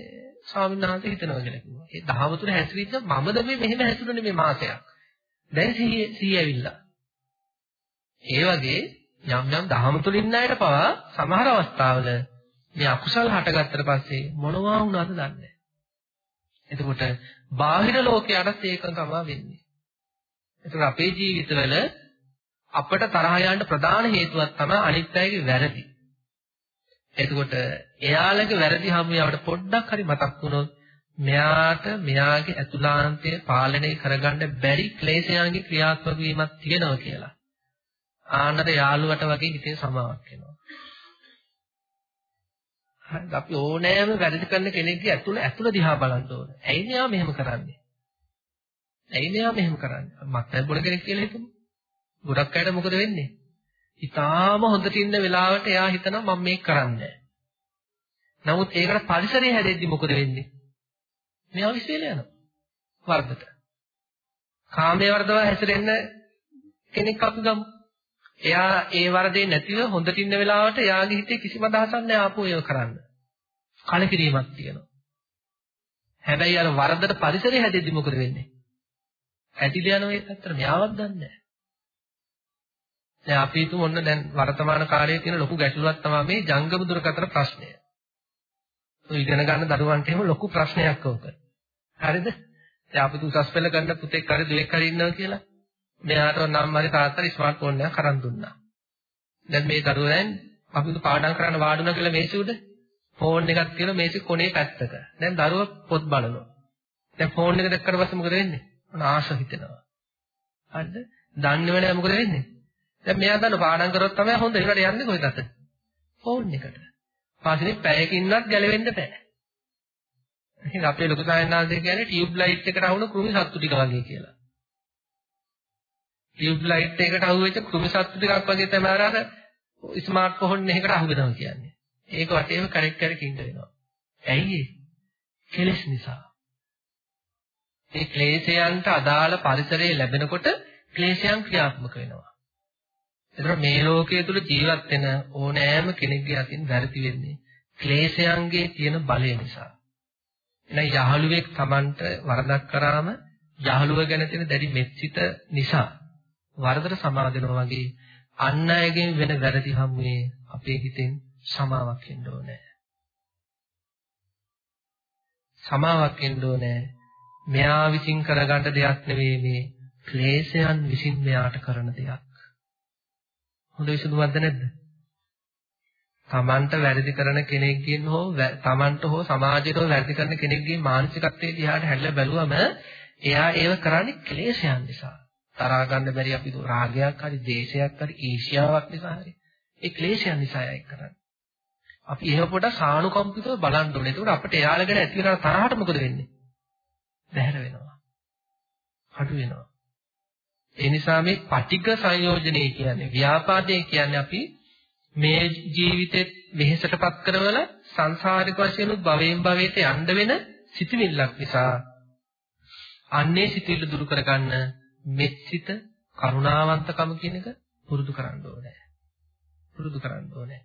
Speaker 2: ස්වාමීන් වහන්සේ හිතනවා කියලා කිව්වා. ඒ දහම තුල හැසිරෙද්ද මමද මේ මෙහෙම හැසිරුනේ මේ මාසයක්. දැන් සිහිය සිහිය ඇවිල්ලා. ඒ වගේ යම් යම් දහම තුල ඉන්න අයට පවා සමහර අවස්ථාවල මේ අකුසල් හටගත්තට පස්සේ මොනවා වුණාද දන්නේ නැහැ. එතකොට බාහිර ලෝකයටත් ඒක තමයි වෙන්නේ. ඒතර අපේ ජීවිතවල අපට තරහ යන්න ප්‍රධාන හේතුවක් තමයි අනිත් අයගේ වැරදි. එතකොට එයාලගේ වැරදි හැමියාවට පොඩ්ඩක් හරි මතක් වුණොත් මෙයාට මෙයාගේ අතුලාන්තය පාලනය කරගන්න බැරි ක්ලේශයන්ගේ ක්‍රියාත්මක වීමක් තියෙනවා කියලා. ආන්නත යාළුවට වගේ හිතේ සමාවක් වෙනවා. හරිද? අපි ඕනෑම වැරදි කරන කෙනෙක්ගේ ඇතුළ ඇතුළ දිහා බලන්න ඕන. ඇයි මෙයා මෙහෙම කරන්නේ? ඇයි මෙයා මෙහෙම කරන්නේ? මත්පැන් බොන කෙනෙක් කියලා හිතමු. ගොඩක් අයට මොකද වෙන්නේ? ඊටාම හොඳට ඉන්න වෙලාවට එයා හිතනවා මම මේක කරන්නේ නමුත් ඒකට පරිසරය හැදෙද්දි මොකද වෙන්නේ? මෙයා විශ්වේල යනවා. වර්ධට. කාමයේ වර්ධව හැසිරෙන්න කෙනෙක් අපි ගමු. එයා ඒ වරදේ නැතිව හොඳට ඉන්න වෙලාවට එයාගේ හිතේ කිසිම අදහසක් නැහැ ආපහු ඒව කරන්න. කලකිරීමක් තියෙනවා. හැබැයි අර වරදට පරිසරය හැදෙද්දි මොකද වෙන්නේ? ඇතිද යනවා ඒ පැත්තට මෙයාවත් දන්නේ නැහැ. දැන් අපි හිතමු ඔන්න දැන් වර්තමාන කාලයේ තියෙන ලොකු ගැටලුවක් තමයි මේ ජංගම දුරකථන ප්‍රශ්නය. ඔය ඉගෙන ගන්න දරුවන්ට එහෙම ලොකු ප්‍රශ්නයක් ඕක. හරිද? දැන් අපි උසස් පෙළ ගන්න පුතෙක් හරි දුවෙක් හරි ඉන්නවා කියලා. මෙයාට නම් හරි තාත්තා ස්මාර්ට් ෆෝන් එකක් අරන් දුන්නා. දැන් මේ දරුවා දැන් අපි පාඩම් කරන්න වාඩුණා කියලා මේසෙ උඩ ෆෝන් එකක් කියලා මේසෙ කොනේ පැත්තක. දැන් දරුවා පොත් බලනවා. දැන් ෆෝන් එක දැක්කට පස්සේ මොකද වෙන්නේ? ආශ හිතෙනවා. හරිද? දන්නේව නැහැ මොකද වෙන්නේ? දැන් මෙයා දන්න පාඩම් කරොත් තමයි හොඳ. ඒකට යන්නේ කොහෙද? ෆෝන් එකට. පාසිනේ පැයකින්වත් ගැලවෙන්න බෑ. ඉතින් අපේ ලොකු සායනාංශය කියන්නේ ටියුබ් ලයිට් එකට අහුණු කෘමි සත්තු ටික වගේ කියලා. ටියුබ් ලයිට් එකකට අහුවෙච්ච කෘමි සත්තු ටිකක් වගේ තමයි අර ස්මාර්ට් ෆෝන් එකකට අහු වෙනවා කියන්නේ. ඒක වටේම කනෙක්ට් කරගෙන ඉන්න වෙනවා. ඇයි ඒ? කෙලස් නිසා. ඒ ක්ලේශයන්ට අදාළ පරිසරය ලැබෙනකොට ක්ලේශයන් ක්‍රියාත්මක වෙනවා. ඒතර මේ ලෝකයේ තුල ජීවත් වෙන ඕනෑම කෙනෙක්ගේ අතින් වැරදි වෙන්නේ ක්ලේශයන්ගේ තියෙන බලය නිසා. එහෙනම් යහළුවෙක් Tamanට වරදක් කරාම යහළුව ගැන තියෙන දැඩි මෙත්සිත නිසා වරදට සමාදෙනවා වගේ අන් අයගෙන් වෙන වැරදි හැමුවේ අපේ හිතෙන් සමාවක් එන්න ඕනේ. සමාවක් එන්න ඕනේ. මෙයා විසින් කරගන්න දෙයක් නෙවෙයි මේ ක්ලේශයන් විසින් මෙයාට කරන දෙයක්. හොඳ විසඳුමක්ද නැද්ද? තමන්ට වැරදි කරන කෙනෙක්ගෙන් හෝ තමන්ට හෝ සමාජයට හෝ වැරදි කරන කෙනෙක්ගේ මානසිකත්වයේ දිහාට හැරිලා බැලුවම එයා ඒව කරන්නේ ක්ලේශයන් නිසා. තරහා ගන්න බැරි අපි රාගයක් හරි දේශයක් හරි ඊර්ෂ්‍යාවක් නිසා හරි ඒ ක්ලේශයන් නිසා ඒක කරන්නේ. අපි එහෙම පොඩක් සානුකම්පිතව බලන්න ඕනේ. ඒකට අපිට එයාලා ගැන ඇති වෙන තරහට මොකද වෙන්නේ? බැහැර වෙනවා. අඩු වෙනවා. ඒ නිසා මේ පටික සංයෝජනය කියන්නේ ව්‍යාපාදේ කියන්නේ අපි මේ ජීවිතෙත් වෙහෙසටපත් කරවල සංසාරික වශයෙන් භවයෙන් භවයට යන්න වෙන සිතිවිල්ලක් නිසා අන්නේ සිතිවිල්ල දුරු කරගන්න මෙත්සිත කරුණාවන්තකම කියන එක පුරුදු කරන්න ඕනේ. පුරුදු කරන්න ඕනේ.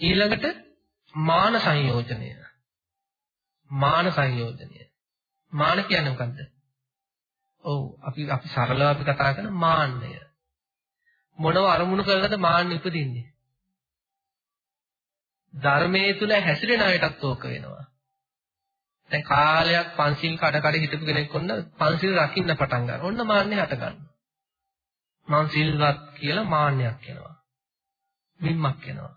Speaker 2: ඊළඟට මාන සංයෝජනය. මාන සංයෝජනය. මාන කියන්නේ මොකද්ද? ඔව් අපි අපි සරලව අපි කතා කරන මාන්නය. මොනව අරමුණු කරලාද මාන්න ඉපදින්නේ? ධර්මයේ තුල හැසිරෙන අයටත් ඕක වෙනවා. දැන් කාලයක් පන්සිල් කඩ කඩ හිටපු කෙනෙක් ඔන්න පන්සිල් රකින්න පටන් ගන්නවා. ඔන්න මාන්නේ හට ගන්නවා. මං සිල්වත් කියලා මාන්නයක් එනවා. මිම්මක් එනවා.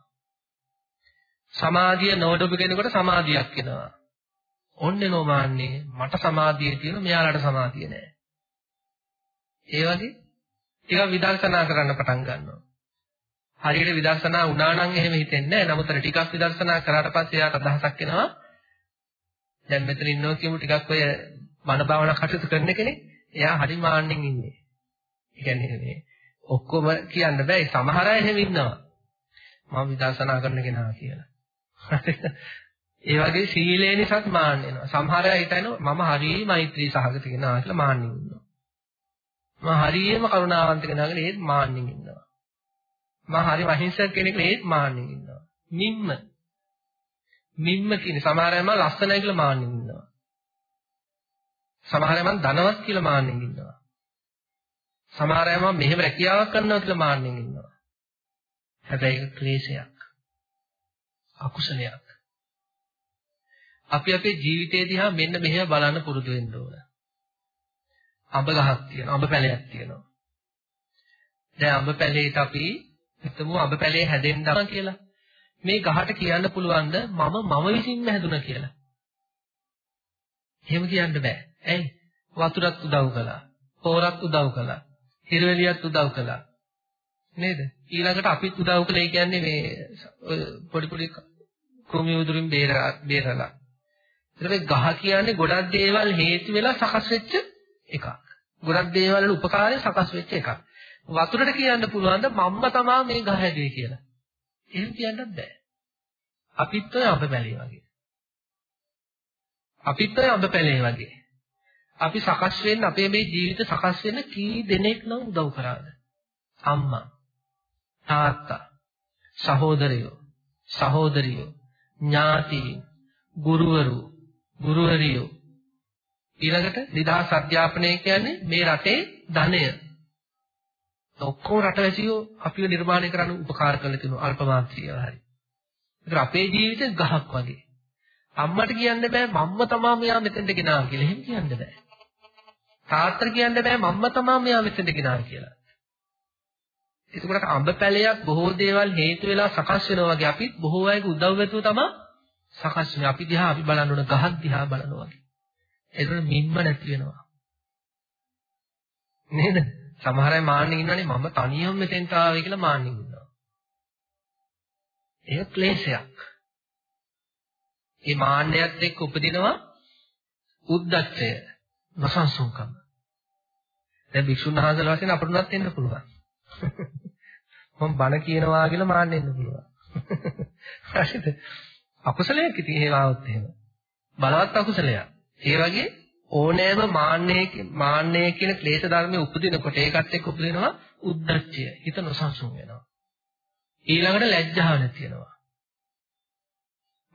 Speaker 2: සමාධිය නොවඩපු කෙනෙකුට සමාධියක් එනවා. ඔන්නේ නොමාන්නේ මට සමාධිය තියෙන මෙයාලට සමාධිය නැහැ. ඒ වගේ ටිකක් විදර්ශනා කරන්න පටන් ගන්නවා. හරියට විදර්ශනා වුණා නම් එහෙම හිතෙන්නේ නැහැ. නමුත් අර ටිකක් විදර්ශනා කරාට පස්සේ එයාට අදහසක් එනවා. දැන් මෙතන ඉන්නවා කියමු ටිකක් ඔය මන භාවනා කටයුතු කරන කෙනෙක්. එයා හරි මාන්නෙන් ඉන්නේ. ඒ කියන්නේ මේ ඔක්කොම කියන්න බෑ. සමහර අය එහෙම ඉන්නවා. මම විදර්ශනා කරන කෙනා කියලා. ඒ වගේ සීලේ නිසාත් මාන්න වෙනවා. සමහර අය හිතනවා මම හරිය මෛත්‍රී සහගත කෙනා කියලා මාන්නෙන් ඉන්නවා. මම හරියම කරුණාවන්ත කෙනා කියලා ඒත් මාන්නෙන් ඉන්නවා. මම හරි අහිංසක කෙනෙක් කියලා ඒත් මාන්නෙන් ඉන්නවා. මිම්ම. මිම්ම කියන්නේ සමහර අය මම ලස්සනයි කියලා මාන්නෙන් ඉන්නවා. සමහර අය මම ධනවත් කියලා මාන්නෙන් ඉන්නවා. සමහර අය මම මෙහෙම රැකියාවක් කරනවා කියලා මාන්නෙන් ඉන්නවා. හැබැයි ඒක ක්ලේශයක්. අකුසලයක්. අපි අපේ ජීවිතය දිහා මෙන්න මෙහෙම බලන්න පුරුදු වෙන්න ඕන. අඹ ගහක් තියෙනවා. අඹ පැලයක් තියෙනවා. දැන් අඹ පැලේට අපි හිතමු අඹ පැලේ හැදෙන්න කියලා. මේ ගහට කියන්න පුළුවන්ද මම මම විසින්ම හැදුනා කියලා? එහෙම කියන්න බෑ. ඇයි? වතුරත් උදව් කළා. පෝරත් උදව් කළා. හිරවැලියත් උදව් කළා. නේද? ඊළඟට අපිත් උදව් කළේ කියන්නේ මේ පොඩි පොඩි කෘමි උදුරින් බේරලා බේරලා. ඒකේ ගහ කියන්නේ ගොඩක් දේවල් හේතු වෙලා සකස් වෙච්ච එකක්. ගොඩක් දේවල් වල උපකාරය සකස් වෙච්ච එකක්. වතුරට කියන්න පුළුවන් ද මම්ම තමා මේ ගහ හැදුවේ කියලා. එහෙම කියන්නත් බෑ. අපිත් ඔය අඹ පැලේ වගේ. අපිත් ඔය අඹ පැලේ වගේ. අපි සකස් වෙන්න අපේ මේ ජීවිත සකස් වෙන්න කී දෙනෙක් නම් උදව් කරාද? අම්මා, තාත්තා, සහෝදරයෝ, සහෝදරියෝ, ඥාතීන්, ගුරුවරු, ගුරුවරියෝ. ඊළඟට නිදහස් අධ්‍යාපනය කියන්නේ මේ රටේ ධනය. ඔක්කොම රටවැසියෝ අපිව නිර්මාණය කරන්න උපකාර කරලා තියෙනවා අල්ප මාත්‍රියව හරි. ඒතර අපේ ජීවිතේ ගහක් වගේ. අම්මට කියන්න බෑ මම්ම තමා මෙයා මෙතෙන්ට ගෙනා කියලා. එහෙම කියන්න බෑ. තාත්තට කියන්න බෑ මම්ම තමා මෙයා මෙතෙන්ට ගෙනා කියලා. එතකොට අඹ පැලයක් බොහෝ දේවල් හේතු වෙලා සකස් වෙනවා වගේ අපිත් බොහෝ අයගේ උදව්වතුව තමයි සකස් වෙන්නේ. අපි දිහා අපි බලන්න ඕන ගහක් දිහා බලනවා වගේ. ඒකට මිම්ම නැති වෙනවා. නේද? සමහර අය මාන්නේ ඉන්නවනේ මම තනියම මෙතෙන්ට ආවේ කියලා මාන්නේ ඉන්නවා. ඒක ක්ලේශයක්. මේ මාන්නයත් එක්ක උපදිනවා උද්දච්චය, නොසන්සුන්කම. දැන් භික්ෂුන් වහන්සේලා වශයෙන් අපට උනත් එන්න පුළුවන්. මම බණ කියනවා කියලා මාන්නෙන්න පුළුවන්. හරිද? අකුසලයක් ඉතින් ඒව આવොත් එහෙම. බලවත් අකුසලයක්. ඒ වගේ ඕනෑම මාන්නයේ මාන්නයේ කියන ක්ලේශ ධර්මයේ උපදිනකොට ඒකත් එක්ක උපදිනවා උද්දච්චය. හිත නොසන්සුන් වෙනවා. ඊළඟට ලැජ්ජාව නැති වෙනවා.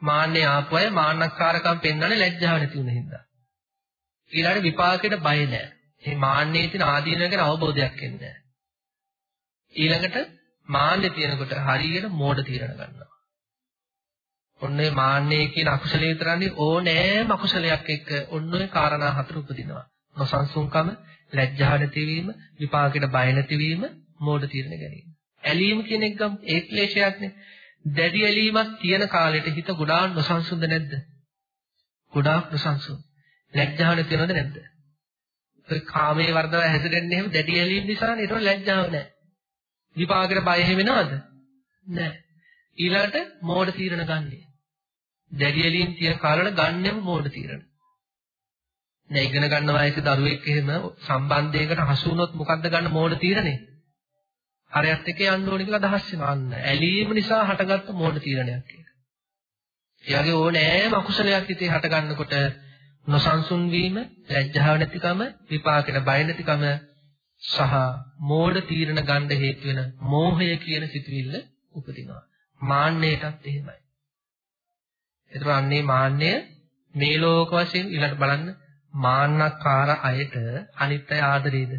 Speaker 2: මාන්නේ ආපු අය මාන්නකාරකම් පෙන්වන්නේ ලැජ්ජාව නැති වෙන හින්දා. ඊළඟට විපාකයට බය නැහැ. මේ මාන්නේ තියෙන ආදීනව ගැන අවබෝධයක් එන්නේ නැහැ. ඊළඟට මාන්නේ තියෙනකොට හරියට මෝඩ තීරණ ගන්නවා. ඔන්නේ මාන්නේ කියන අකුසලයේ විතරන්නේ ඕනෑම අකුසලයක් එක්ක ඔන්න ඔය කාරණා හතර උපදිනවා. නොසන්සුන්කම, ලැජ්ජා නැතිවීම, විපාකයට බය නැතිවීම, මෝඩ තීරණ ගැනීම. ඇලීම කියන එක ගම් ඒ ක්ලේශයක්නේ. දැඩි ඇලීමක් තියෙන කාලෙට හිත ගොඩාක් නොසන්සුන්ද නැද්ද? ගොඩාක් නොසන්සුන්. ලැජ්ජාව නැතිවද නැද්ද? ඒ කාමයේ වර්ධව හැසිරෙන්නේ එහෙම දැඩි ඇලීම නිසා නේද? ඒක ලැජ්ජාව නැහැ. විපාකෙට බය වෙනවද? නැහැ. ඊළඟට මෝඩ තීරණ ගන්නෙ. දැඩි ඇලීම් තියෙන කාලවල ගන්නෙම මෝඩ තීරණ. දැන් ඉගෙන ගන්න වයසේ දරුවෙක් එහෙම සම්බන්ධයකට හසු වුණොත් මොකද්ද ගන්න මෝඩ තීරණේ? හරයත් එක්ක යන්න ඕනේ කියලා අදහස් වෙනවා. අන්න ඇලීම නිසා හටගත්ත මෝඩ තීරණයක් ඒක. ඒ වගේ ඕනෑම අකුසලයක් හිතේ හට ගන්නකොට නොසන්සුන් වීම, ලැජ්ජාව නැතිකම, විපාකෙට බය නැතිකම සහ මෝඩ තීරණ ගන්න හේතු වෙන මෝහය කියන සිතුවිල්ල උපදිනවා. මාන්නයටත් එහෙමයි. ඒතර අන්නේ මාන්නය මේ ලෝක වශයෙන් ඊළඟ බලන්න මාන්නකාර අයට අනිත් අය ආදරේද?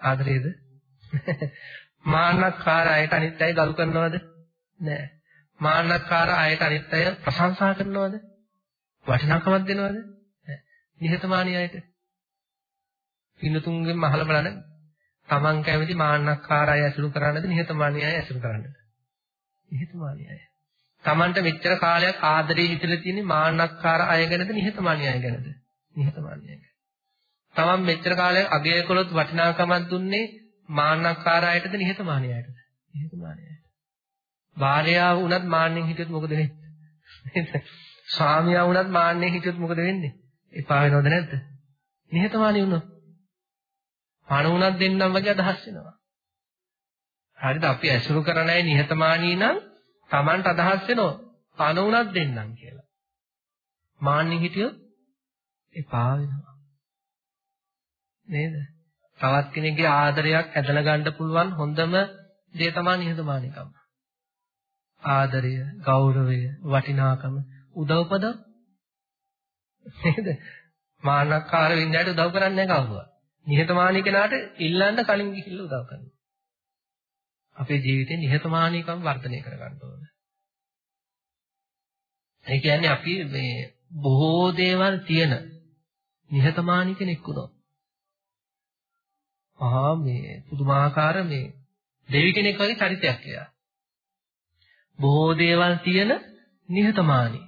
Speaker 2: ආදරේද? මාන්නකාර අයට අනිත් අය ගරු කරනවද? නෑ. මාන්නකාර අයට අනිත් අය ප්‍රශංසා කරනවද? වටිනාකමක් දෙනවද? නෑ. නිහතමානී අයට. පින්නතුන්ගෙන් අහලා බලන්න තමන් කැමති මාන්නකාර අය ඇසුරු කරන්නද නිහතමානී අය ඇසුරු කරන්නද? නිහතමානී අය. Tamanට මෙච්චර කාලයක් ආදරේ හිතලා තියෙන්නේ මාන්නක්කාර අය ගැනද නිහතමානී අය ගැනද? නිහතමානී අය. Taman මෙච්චර කාලයක් අගය කළොත් වටිනාකමක් දුන්නේ මාන්නක්කාර අයටද නිහතමානී අයටද? නිහතමානී අයට. භාර්යාව වුණත් මාන්නෙන් හිටියොත් මොකද වෙන්නේ? ස්වාමියා වුණත් මාන්නෙන් හිටියොත් මොකද වෙන්නේ? එපා වෙනවද නැද්ද? නිහතමානී වුණොත්. පණ වුණත් දෙන්නම් වගේ අදහස් වෙනවා. හරිද? අපි ඇසුරු කරන අය නිහතමානී නම් Tamanට අදහස් වෙනවා පණ උනක් දෙන්නම් කියලා. මාන්නේ හිටියොත් එපා වෙනවා. නේද? තවත් කෙනෙක්ගේ ආදරයක් ඇදලා ගන්න පුළුවන් හොඳම දේ තමයි නිහතමානීකම. ආදරය, ගෞරවය, වටිනාකම උදව්පද නේද? මාන්නකාර වින්දාට උදව් කරන්නේ නැහැ කවුරුවත්. නිහතමානී කෙනාට ඉල්ලන්න කලින් ගිහිල්ලා උදව් කරනවා. අපේ ජීවිතේ නිහතමානීකම් වර්ධනය කරගන්න ඕන. ඒ කියන්නේ අපි මේ බොහෝ දේවල් තියෙන නිහතමානී කෙනෙක් වුණොත් මහා මේ පුදුමාකාර මේ දෙවි කෙනෙක් වගේ චරිතයක් එයා. බොහෝ දේවල් තියෙන නිහතමානී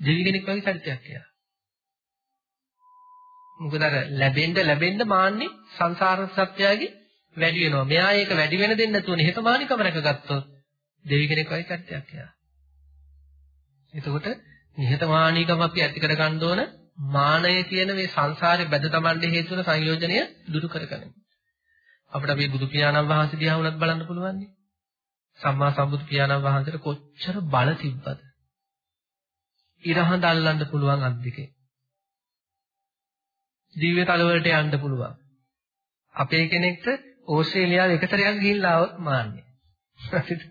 Speaker 2: දෙවි කෙනෙක් වගේ චරිතයක් එයා. මොකද අර ලැබෙන්න ලැබෙන්න මාන්නේ සංසාර සත්‍යයගේ වැඩි වෙනවා. මෙයා ඒක වැඩි වෙන දෙන්න නැතුව නිහතමානීකම රැකගත්තොත් දෙවි කෙනෙක් වගේ චරිතයක් එයා. එතකොට නිහතමානීකම අපි ඇති කර ගන්න ඕන මානය කියන මේ සංසාරේ බැඳ තමන්ගේ හේතු වෙන සංයෝජනය දුරු කරගන්න. අපිට අපි බුදු පියාණන් වහන්සේ දිහා වුණත් බලන්න පුළුවන් නේ. සම්මා සම්බුදු පියාණන් වහන්සේට කොච්චර බල තිබ්බද? ඉරහඳ අල්ලන්න පුළුවන් අද්දිකේ. දිව්‍ය තල වලට යන්න පුළුවන්. අපේ කෙනෙක්ට ඕස්ට්‍රේලියාව එකතරයක් ගිහිල්ලා මාන්නේ. හරිද?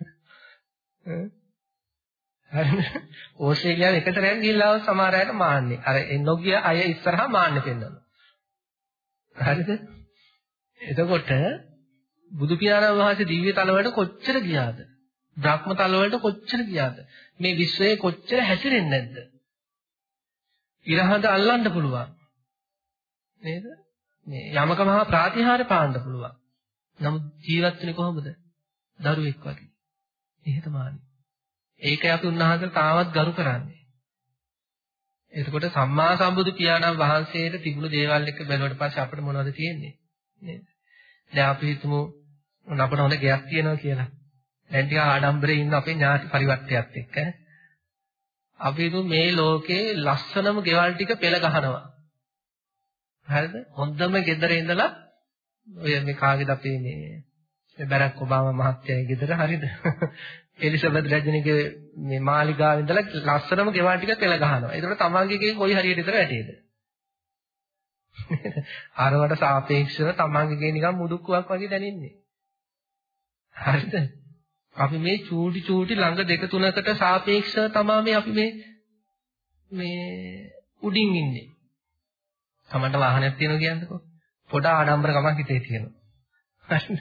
Speaker 2: ඕස්ට්‍රේලියාව එකතරයක් ගිහිල්ලා සමහර අයට මාන්නේ. අර නොගිය අය ඉස්සරහා මාන්නේ පෙන්වනවා. හරිද? එතකොට බුදු පියාණන් වහන්සේ දිව්‍ය තලවලට කොච්චර ගියාද? බ්‍රහ්ම තලවලට කොච්චර ගියාද? මේ විශ්වයේ කොච්චර හැසිරෙන්නේ නැද්ද? ඉරහඳ අල්ලන්න පුළුවන්. නේද? මේ යමක මහා ප්‍රාතිහාර්ය පාන්න පුළුවන්. නමුත් ජීවත් වෙන්නේ කොහොමද? දරුවෙක් වගේ. එහෙතමානි. ඒකයි අපි උන්වහන්සේට තාමත් ගරු කරන්නේ. එතකොට සම්මා සම්බුදු පියාණන් වහන්සේට තිබුණු දේවල් එක්ක බැලුවට පස්සේ අපිට මොනවද තියෙන්නේ? නේද? දැන් අපි හිතමු අපිට හොඳ ගයක් තියෙනවා කියලා. දැන් ටික ආඩම්බරේ ඉන්න අපේ ඥාති පරිවර්තයත් එක්ක. අපි හිතමු මේ ලෝකේ ලස්සනම ගෙවල් ටික පෙළ ගහනවා. හරිද? හොඳම ගෙදර ඉඳලා ඔය මේ කාගේද අපේ මේ බැරක් ඔබාමා මහත්තයාගේ ගෙදර හරිද? එලිසබෙත් රජුණිගේ මේ මාලිගාවේ ඉඳලා ලස්සනම ගෙවල් ටික පෙළ ගහනවා. ඒකට තමන්ගේ ගේ කොයි හරියට විතර වැටේද? අරවට සාපේක්ෂව තමන්ගේ ගේ නිකන් මුදුක්කුවක් වගේ දැනෙන්නේ. හරිද? අපි මේ චූටි චූටි ළඟ දෙක තුනකට සාපේක්ෂව තමයි මේ අපි මේ මේ උඩින් ඉන්නේ. තමන්ට වාහනයක් තියෙනවා කියන්නකෝ. පොඩ ආඩම්බරකමක් හිතේ තියෙනවා.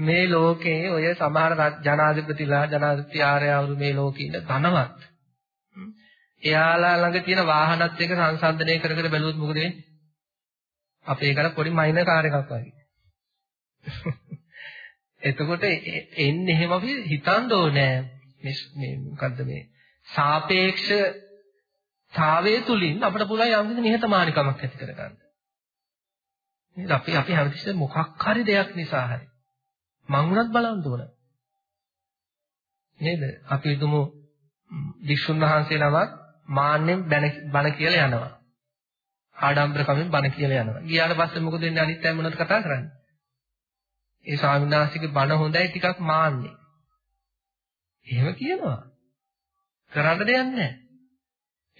Speaker 2: මේ ලෝකේ ඔය සමහර ජනාධිපතිලා ජනාධිපති ආරයවරු මේ ලෝකේ ඉන්න ධනවත්. එයාලා ළඟ තියෙන වාහනත් එක්ක සංසන්දනය කර කර බැලුවොත් මොකද වෙන්නේ? අපේ එකට පොඩි මයිනර් කාර් එකක් වගේ. එතකොට එන්නේ එහෙම අපි හිතන්න ඕනේ මේ මොකද්ද මේ සාපේක්ෂ තාවයේ තුලින් අපිට පුළුවන් යම් කිසි නිහතමානිකමක් ඇති කරගන්න. නේද? අපි අපි හැමතිස්සෙම මොකක් හරි දෙයක් නිසා හරි මං උනත් බලන්න ඕන. නේද? අපි හිතමු වික්ෂුන් වහන්සේ නමක් මාන්නෙන් බණ කියලා යනවා. ආඩම්බරකමෙන් බණ කියලා යනවා. ගියාට පස්සේ මොකද වෙන්නේ අනිත් අය මොනවද කතා කරන්නේ? ඒ ස්වාමීන් වහන්සේගේ බණ හොඳයි ටිකක් මාන්නේ. එහෙම කියනවා. කරන්න දෙයක් නැහැ.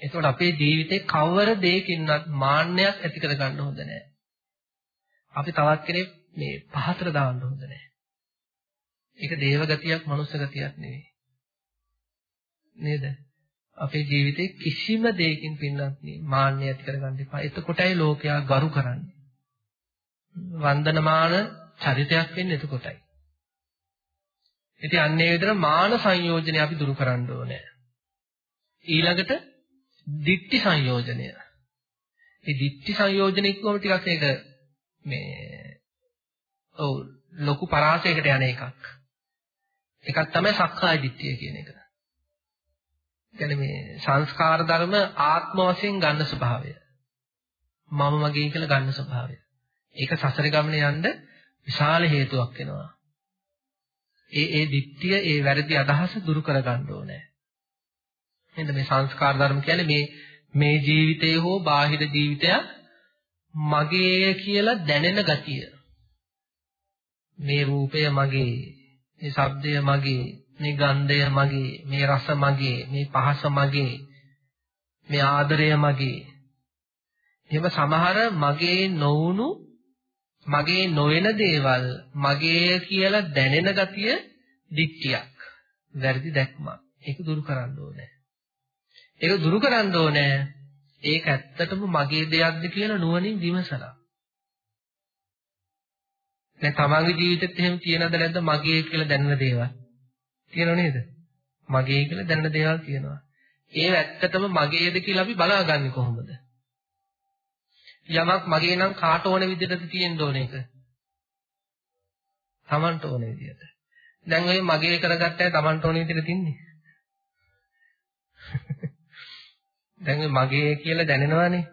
Speaker 2: එතකොට අපේ ජීවිතේ කවර දෙයකින්වත් මාන්නයක් ඇති කරගන්න හොඳ නැහැ. අපි තවත් කෙනෙක් මේ පහතට දාන්න හොඳ නැහැ. ඒක දේව ගතියක්, මනුස්ස ගතියක් නෙවෙයි. නේද? අපේ ජීවිතේ කිසිම දෙයකින් පින්නත් මාන්නය ඇති කරගන්න එපා. එතකොටයි ලෝකයා ගරු කරන්නේ. වන්දනමාන චරිතයක් වෙන්නේ එතකොටයි. ඉතින් අන්නේ විතර මාන සංයෝජනය අපි දුරු කරන්න ඕනේ. ඊළඟට දික්ටි සංයෝජනය. මේ දික්ටි සංයෝජනය කිව්වම ටිකක් ඒක මේ ඔව් ලොකු පරාසයකට යන එකක්. එකක් තමයි සක්කාය දිට්ඨිය කියන එක. කියන්නේ මේ සංස්කාර ධර්ම ආත්ම වශයෙන් ගන්න ස්වභාවය. මම මගේ කියලා ගන්න ස්වභාවය. ඒක සසර ගමනේ යන්න විශාල හේතුවක් වෙනවා. ඒ ඒ දිට්ඨිය ඒ වැරදි අදහස දුරු කරගන්න ඕනේ. නේද මේ සංස්කාර ධර්ම කියන්නේ මේ මේ ජීවිතයේ හෝ බාහිර ජීවිතයක් මගේ කියලා දැනෙන ගතිය. මේ රූපය මගේ, මේ ශබ්දය මගේ, මේ ගන්ධය මගේ, මේ රස මගේ, මේ පහස මගේ, මේ ආදරය මගේ. එහෙම සමහර මගේ නොවුණු මගේ නොවන දේවල් මගේ කියලා දැනෙන ගතිය දික්තියක්. වැරදි දැක්මක්. ඒක දුරු කරන්න ඕනේ. ඒක දුරු කරන්න ඕනේ. ඒක ඇත්තටම මගේ දෙයක්ද කියලා නුවණින් විමසලා. දැන් තමන්ගේ ජීවිතෙත් එහෙම තියෙනවද නැද්ද මගේ කියලා දැනෙන දේවල්? තියෙනව නේද? මගේ කියලා දැනෙන දේවල් තියෙනවා. ඒව ඇත්තටම මගේද කියලා අපි බලාගන්නේ කොහොමද? යමක් මගේ නම් කාට ඕන විදිහටද තියෙන්න ඕන එක? Tamanට ඕන විදියට. දැන් ඔය මගේ කරගත්තයි Tamanට ඕන විදියට තින්නේ. දැන් මගේ කියලා දැනෙනවනේ.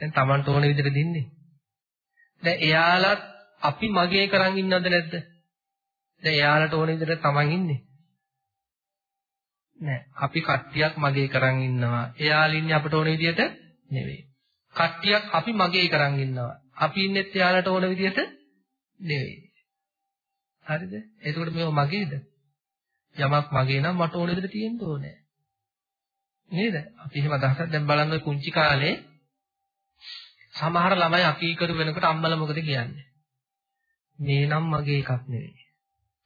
Speaker 2: දැන් Tamanට ඕන විදිහට දින්නේ. දැන් එයාලත් අපි මගේ කරන් ඉන්නවද නැද්ද? දැන් එයාලට ඕන විදිහට Taman ඉන්නේ. නෑ. අපි කට්ටියක් මගේ කරන් ඉන්නවා. එයාලා ඉන්නේ අපට ඕන විදිහට නෙවෙයි. කට්ටියක් අපි මගේ කරන් ඉන්නවා. අපි ඉන්නෙත් එයාලට ඕන විදිහට නෙවෙයි. හරිද? එතකොට මේව මගේද? යමක් මගේ නම් මට ඕන විදිහට තියෙන්න ඕනේ. නේද? අපි එහෙම අදහසක් දැන් බලන්න කුංචි කාලේ සමහර ළමයි අකීකරු වෙනකොට අම්මලා මොකද කියන්නේ? මේ නම් මගේ එකක් නෙවෙයි.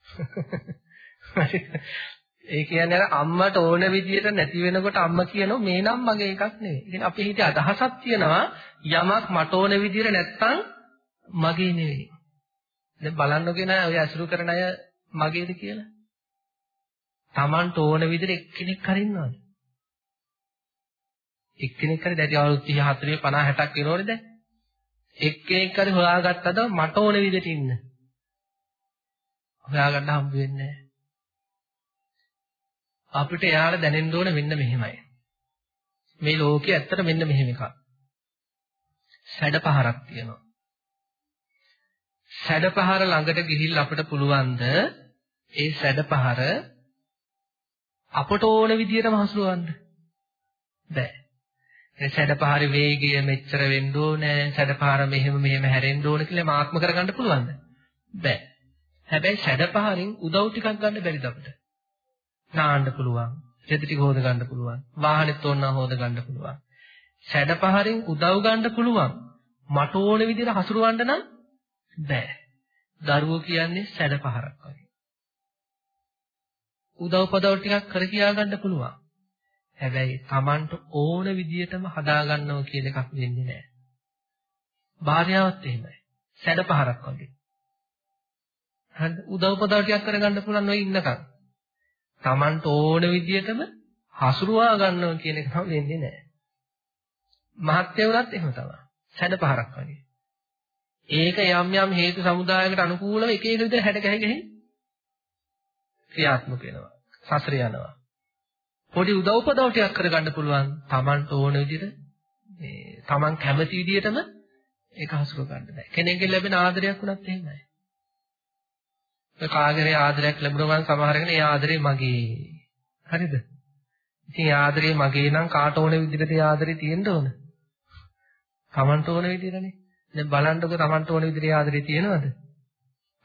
Speaker 2: ඒ කියන්නේ අම්මට ඕන විදියට නැති වෙනකොට අම්මා කියනවා මේ නම් මගේ එකක් නෙවෙයි. ඉතින් අපේ හිතේ අදහසක් තියෙනවා යමක් මට ඕන විදියට නැත්තම් මගේ නෙවෙයි. දැන් බලන්නකෝ නෑ ඔය අසුරු කරන අය මගේද කියලා. Tamanට ඕන විදිහට එක්කෙනෙක් හරින්නවද? එක්කෙනෙක් හරි දැටි අවුරුදු 30 40 50 60ක් වෙනවනේ දැන්. එක්කෙනෙක් හරි හොයාගත්තද මට ඕන විදිහට ඉන්න. හොයාගන්න හම්බ වෙන්නේ අපිට එයාලා දැනෙන්න ඕන මෙන්න මෙහෙමයි. මේ ලෝකේ ඇත්තට මෙන්න මෙහෙම එකක්. සැඩපහරක් තියෙනවා. සැඩපහර ළඟට ගිහිල්ලා අපිට පුළුවන්ද ඒ සැඩපහර අපට ඕන විදිහටම හසුරවන්න? බෑ. ඒ සැඩපහරේ වේගය මෙච්චර වෙන්න ඕනේ. සැඩපහර මෙහෙම මෙහෙම හැරෙන්න ඕනේ කියලා මාත්ම කරගන්න පුළුවන්ද? බෑ. හැබැයි සැඩපහරින් උදව් ටිකක් ගන්න බැරිද අපිට? නාන්න පුළුවන්. රෙදි ටික හොද ගන්න පුළුවන්. වාහනෙත් ඕනනම් හොද ගන්න පුළුවන්. සැඩපහරින් උදව් ගන්න පුළුවන්. මට ඕන විදිහට හසුරවන්න නම් බෑ. දරුවෝ කියන්නේ සැඩපහරක් වගේ. උදව් පදව් ටිකක් කර කියා ගන්න පුළුවන්. හැබැයි Tamanට ඕන විදියටම හදාගන්නව කියන එකක් වෙන්නේ නැහැ. භාර්යාවත් එහෙමයි. සැඩපහරක් වගේ. හරිද? උදව්පදව ටිකක් කරගන්න පුළුවන් ඔය ඉන්නකම්. Tamanට ඕන විදියටම හසුරුවා ගන්නව කියන එක තමයි වෙන්නේ නැහැ. මහත්ය වුණත් එහෙම තමයි. සැඩපහරක් වගේ. ඒක යම් යම් හේතු සමුදායකට අනුකූලව එක එක විදිහට හැඩ ගැහෙ ගැහෙ ක්‍රියාත්මක වෙනවා. සසර යනවා. පොඩි උදව්පදව් ටිකක් කරගන්න පුළුවන් Tamanට ඕන විදිහට මේ Taman කැමති විදිහටම ඒක හසුර ගන්න බෑ. කෙනෙක්ගෙන් ලැබෙන ආදරයක් වුණත් එහෙමයි. ඒ කාගේරේ ආදරයක් ලැබුණා නම් සමහර කෙනෙක් ඒ ආදරේ මගේ. හරිද? ඉතින් ඒ ආදරේ මගේ නම් කාට ඕන විදිහට ඒ ආදරේ තියෙන්න ඕන. Tamanට ඕන විදිහටනේ. දැන් බලන්නකො Tamanට ඕන විදිහට ඒ ආදරේ තියෙනවද?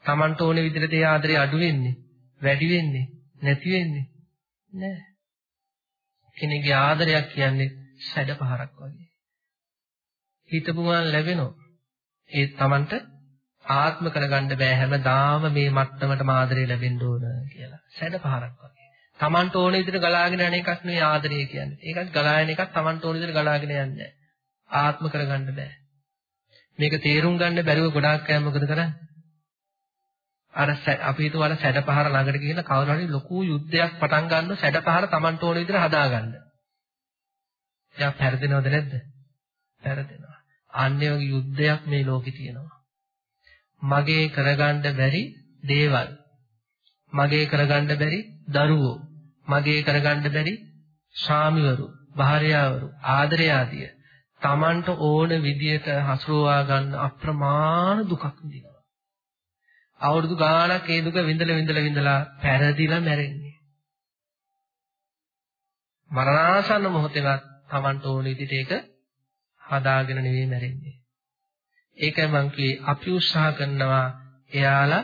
Speaker 2: Tamanට ඕන විදිහට ඒ ආදරේ අඩු වෙන්නේ, වැඩි වෙන්නේ, නැති වෙන්නේ නැහැ. කෙනෙක්ගේ ආදරයක් කියන්නේ සැඩ පහරක් වගේ. හිතපුවාන් ලැබෙනවා. ඒ Tamanට ආත්ම කරගන්න බෑ හැමදාම මේ මට්ටමටම ආදරේ ලැබෙන්න ඕන කියලා. සැඩ පහරක් වගේ. Tamanට ඕන විදිහට ගලාගෙන යන එකක් නෙවෙයි ආදරය කියන්නේ. ඒකත් ගලා යන එකක් Tamanට ඕන විදිහට ගලාගෙන යන්නේ ආත්ම කරගන්න බෑ. මේක තේරුම් ගන්න බැරුව ගොඩාක් අය මොකද කරන්නේ? අර අපි හිතුව අර සැඩපහර ළඟට ගිහිල්ලා කවුරු හරි ලොකු යුද්ධයක් පටන් ගන්න සැඩපහර Tamanට ඕන විදිහට හදාගන්න. එයා පෙරදෙනවද නැද්ද? පෙරදෙනවා. අන්නේ වගේ යුද්ධයක් මේ ලෝකේ තියෙනවා. මගේ කරගන්න බැරි දේවල්. මගේ කරගන්න බැරි දරුවෝ. මගේ කරගන්න බැරි ස්වාමිවරු, භාර්යාවරු, ආදරය ආදිය. Tamanට ඕන විදියට හසුරුවා ගන්න අප්‍රමාණ දුකක් විඳිනවා. අවුරුදු ගාණක් ඒ දුක විඳලා විඳලා විඳලා පෙරදිලා මැරෙන්නේ. මරණාසන්න මොහොතේවත් Tamanට ඕන විදිහට ඒක හදාගෙන නෙවෙයි මැරෙන්නේ. ඒකයි මං කියේ අපි උත්සාහ කරනවා එයාලා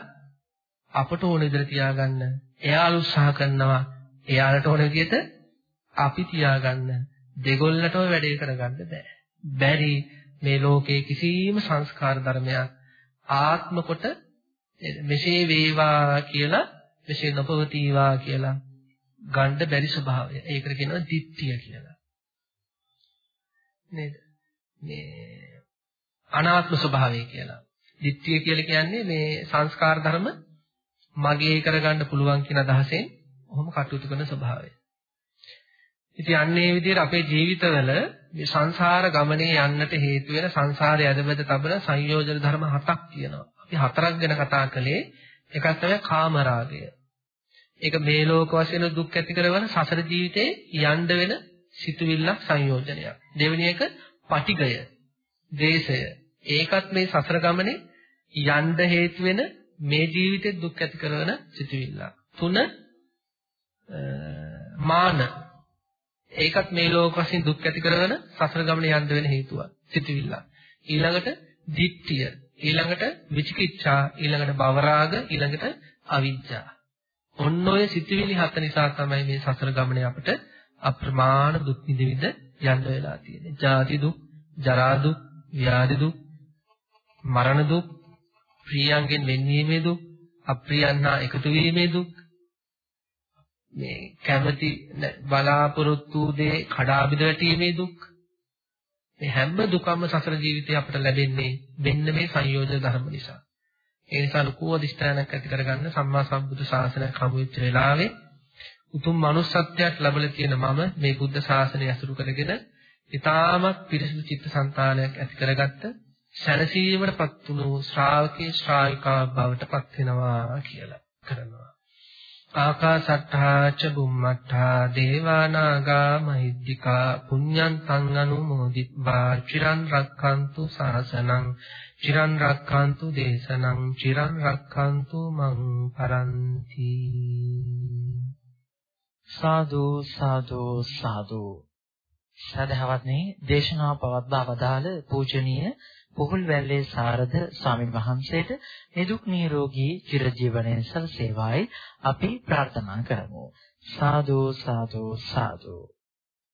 Speaker 2: අපට ඕන විදිහට තියාගන්න. එයාලා උත්සාහ කරනවා එයාලට ඕන විදිහට අපි තියාගන්න. දෙගොල්ලටම වැඩේ කරගන්න බෑ. බැරි මේ ලෝකේ කිසිම සංස්කාර ධර්මයක් ආත්ම කොට මෙසේ වේවා කියලා මෙසේ නොපවතිවා කියලා ගන්න බැරි ස්වභාවය. ඒකට කියනවා දිට්ඨිය කියලා. නේද? මේ අනාත්ම ස්වභාවය කියලා. දිට්ඨිය කියලා කියන්නේ මේ සංස්කාර ධර්ම මගේ කරගන්න පුළුවන් කියන අදහසෙන් ඔහොම කටයුතු කරන ස්වභාවය. ඉතින් අන්නේ විදිහට අපේ ජීවිතවල මේ සංසාර ගමනේ යන්නට හේතු වෙන සංසාරයේ ඇදබැද තබන සංයෝජන ධර්ම හතක් තියෙනවා. අපි හතරක් ගැන කතා කළේ එකක් තමයි කාම රාගය. ඒක මේ ලෝක වශයෙන් දුක් ඇති කරන සසර ජීවිතේ යන්න වෙන සිතුවිල්ලක් සංයෝජනයක්. දෙවෙනි එක පටිගය, දේශය. ඒකත් මේ සසර ගමනේ යන්න හේතු වෙන මේ ජීවිතේ දුක් ඇති කරන සිතුවිල්ලක්. තුන මාන ඒකත් මේ ලෝක වශයෙන් දුක් ඇති කරන සසර ගමනේ යන්න වෙන හේතුවක්. සිතුවිල්ල. ඊළඟට දිට්ඨිය, ඊළඟට විචිකිච්ඡා, ඊළඟට භවරාග, ඊළඟට අවිජ්ජා. ඔන්න ඔය සිතුවිලි හත නිසා තමයි මේ සසර ගමනේ අපිට අප්‍රමාණ දුක් විඳින්න යන්න වෙලා තියෙන්නේ. ජාති දුක්, ජරා දුක්, ව්‍යාධි දුක්, මරණ දුක්, ප්‍රියයන්ගෙන් වෙන්වීමේ දුක්, අප්‍රියයන්හා එකතු වීමේ දුක්, මේ කැමැති බලාපොරොත්තු දේ කඩා බිඳවීමේ දුක් මේ හැම දුකම සසර ජීවිතේ අපට ලැබෙන්නේ මෙන්න මේ සංයෝජන ධර්ම නිසා. ඒ නිසා ලකෝ අධිෂ්ඨානයක් ඇති කරගන්න සම්මා සම්බුදු ශාසනයක් හමු වෙච්ච වෙලාවේ උතුම් manussත්වයක් ලැබලා තියෙන මම මේ බුද්ධ ශාසනය අසුරු කරගෙන ඊටාමත් පිරිසිදු චිත්තසංතානයක් ඇති කරගත්ත සැනසීමටපත් වුණු ශ්‍රාවකේ ශ්‍රාවිකා බවට පත් වෙනවා කියලා කරනවා. ආකාසට්ඨා ච බුම්මට්ඨා දේවානාගා මහිද්దికා පුඤ්ඤන්තං අනුමෝදිත්වා චිරන් රක්ඛන්තු සාසනං චිරන් රක්ඛන්තු දේශනං චිරන් රක්ඛන්තු මං පරන්ති
Speaker 1: සාදු සාදු සාදු. සදහවත්නි දේශනාව පවත්වා වදාළ පූජනීය පුහුල්වැල්ලේ සාරද ස්වාමින් වහන්සේට නිදුක් නිරෝගී චිරජීවනයේ සලසේවායි අපි ප්‍රාර්ථනා කරමු. සාදු සාදු සාදු.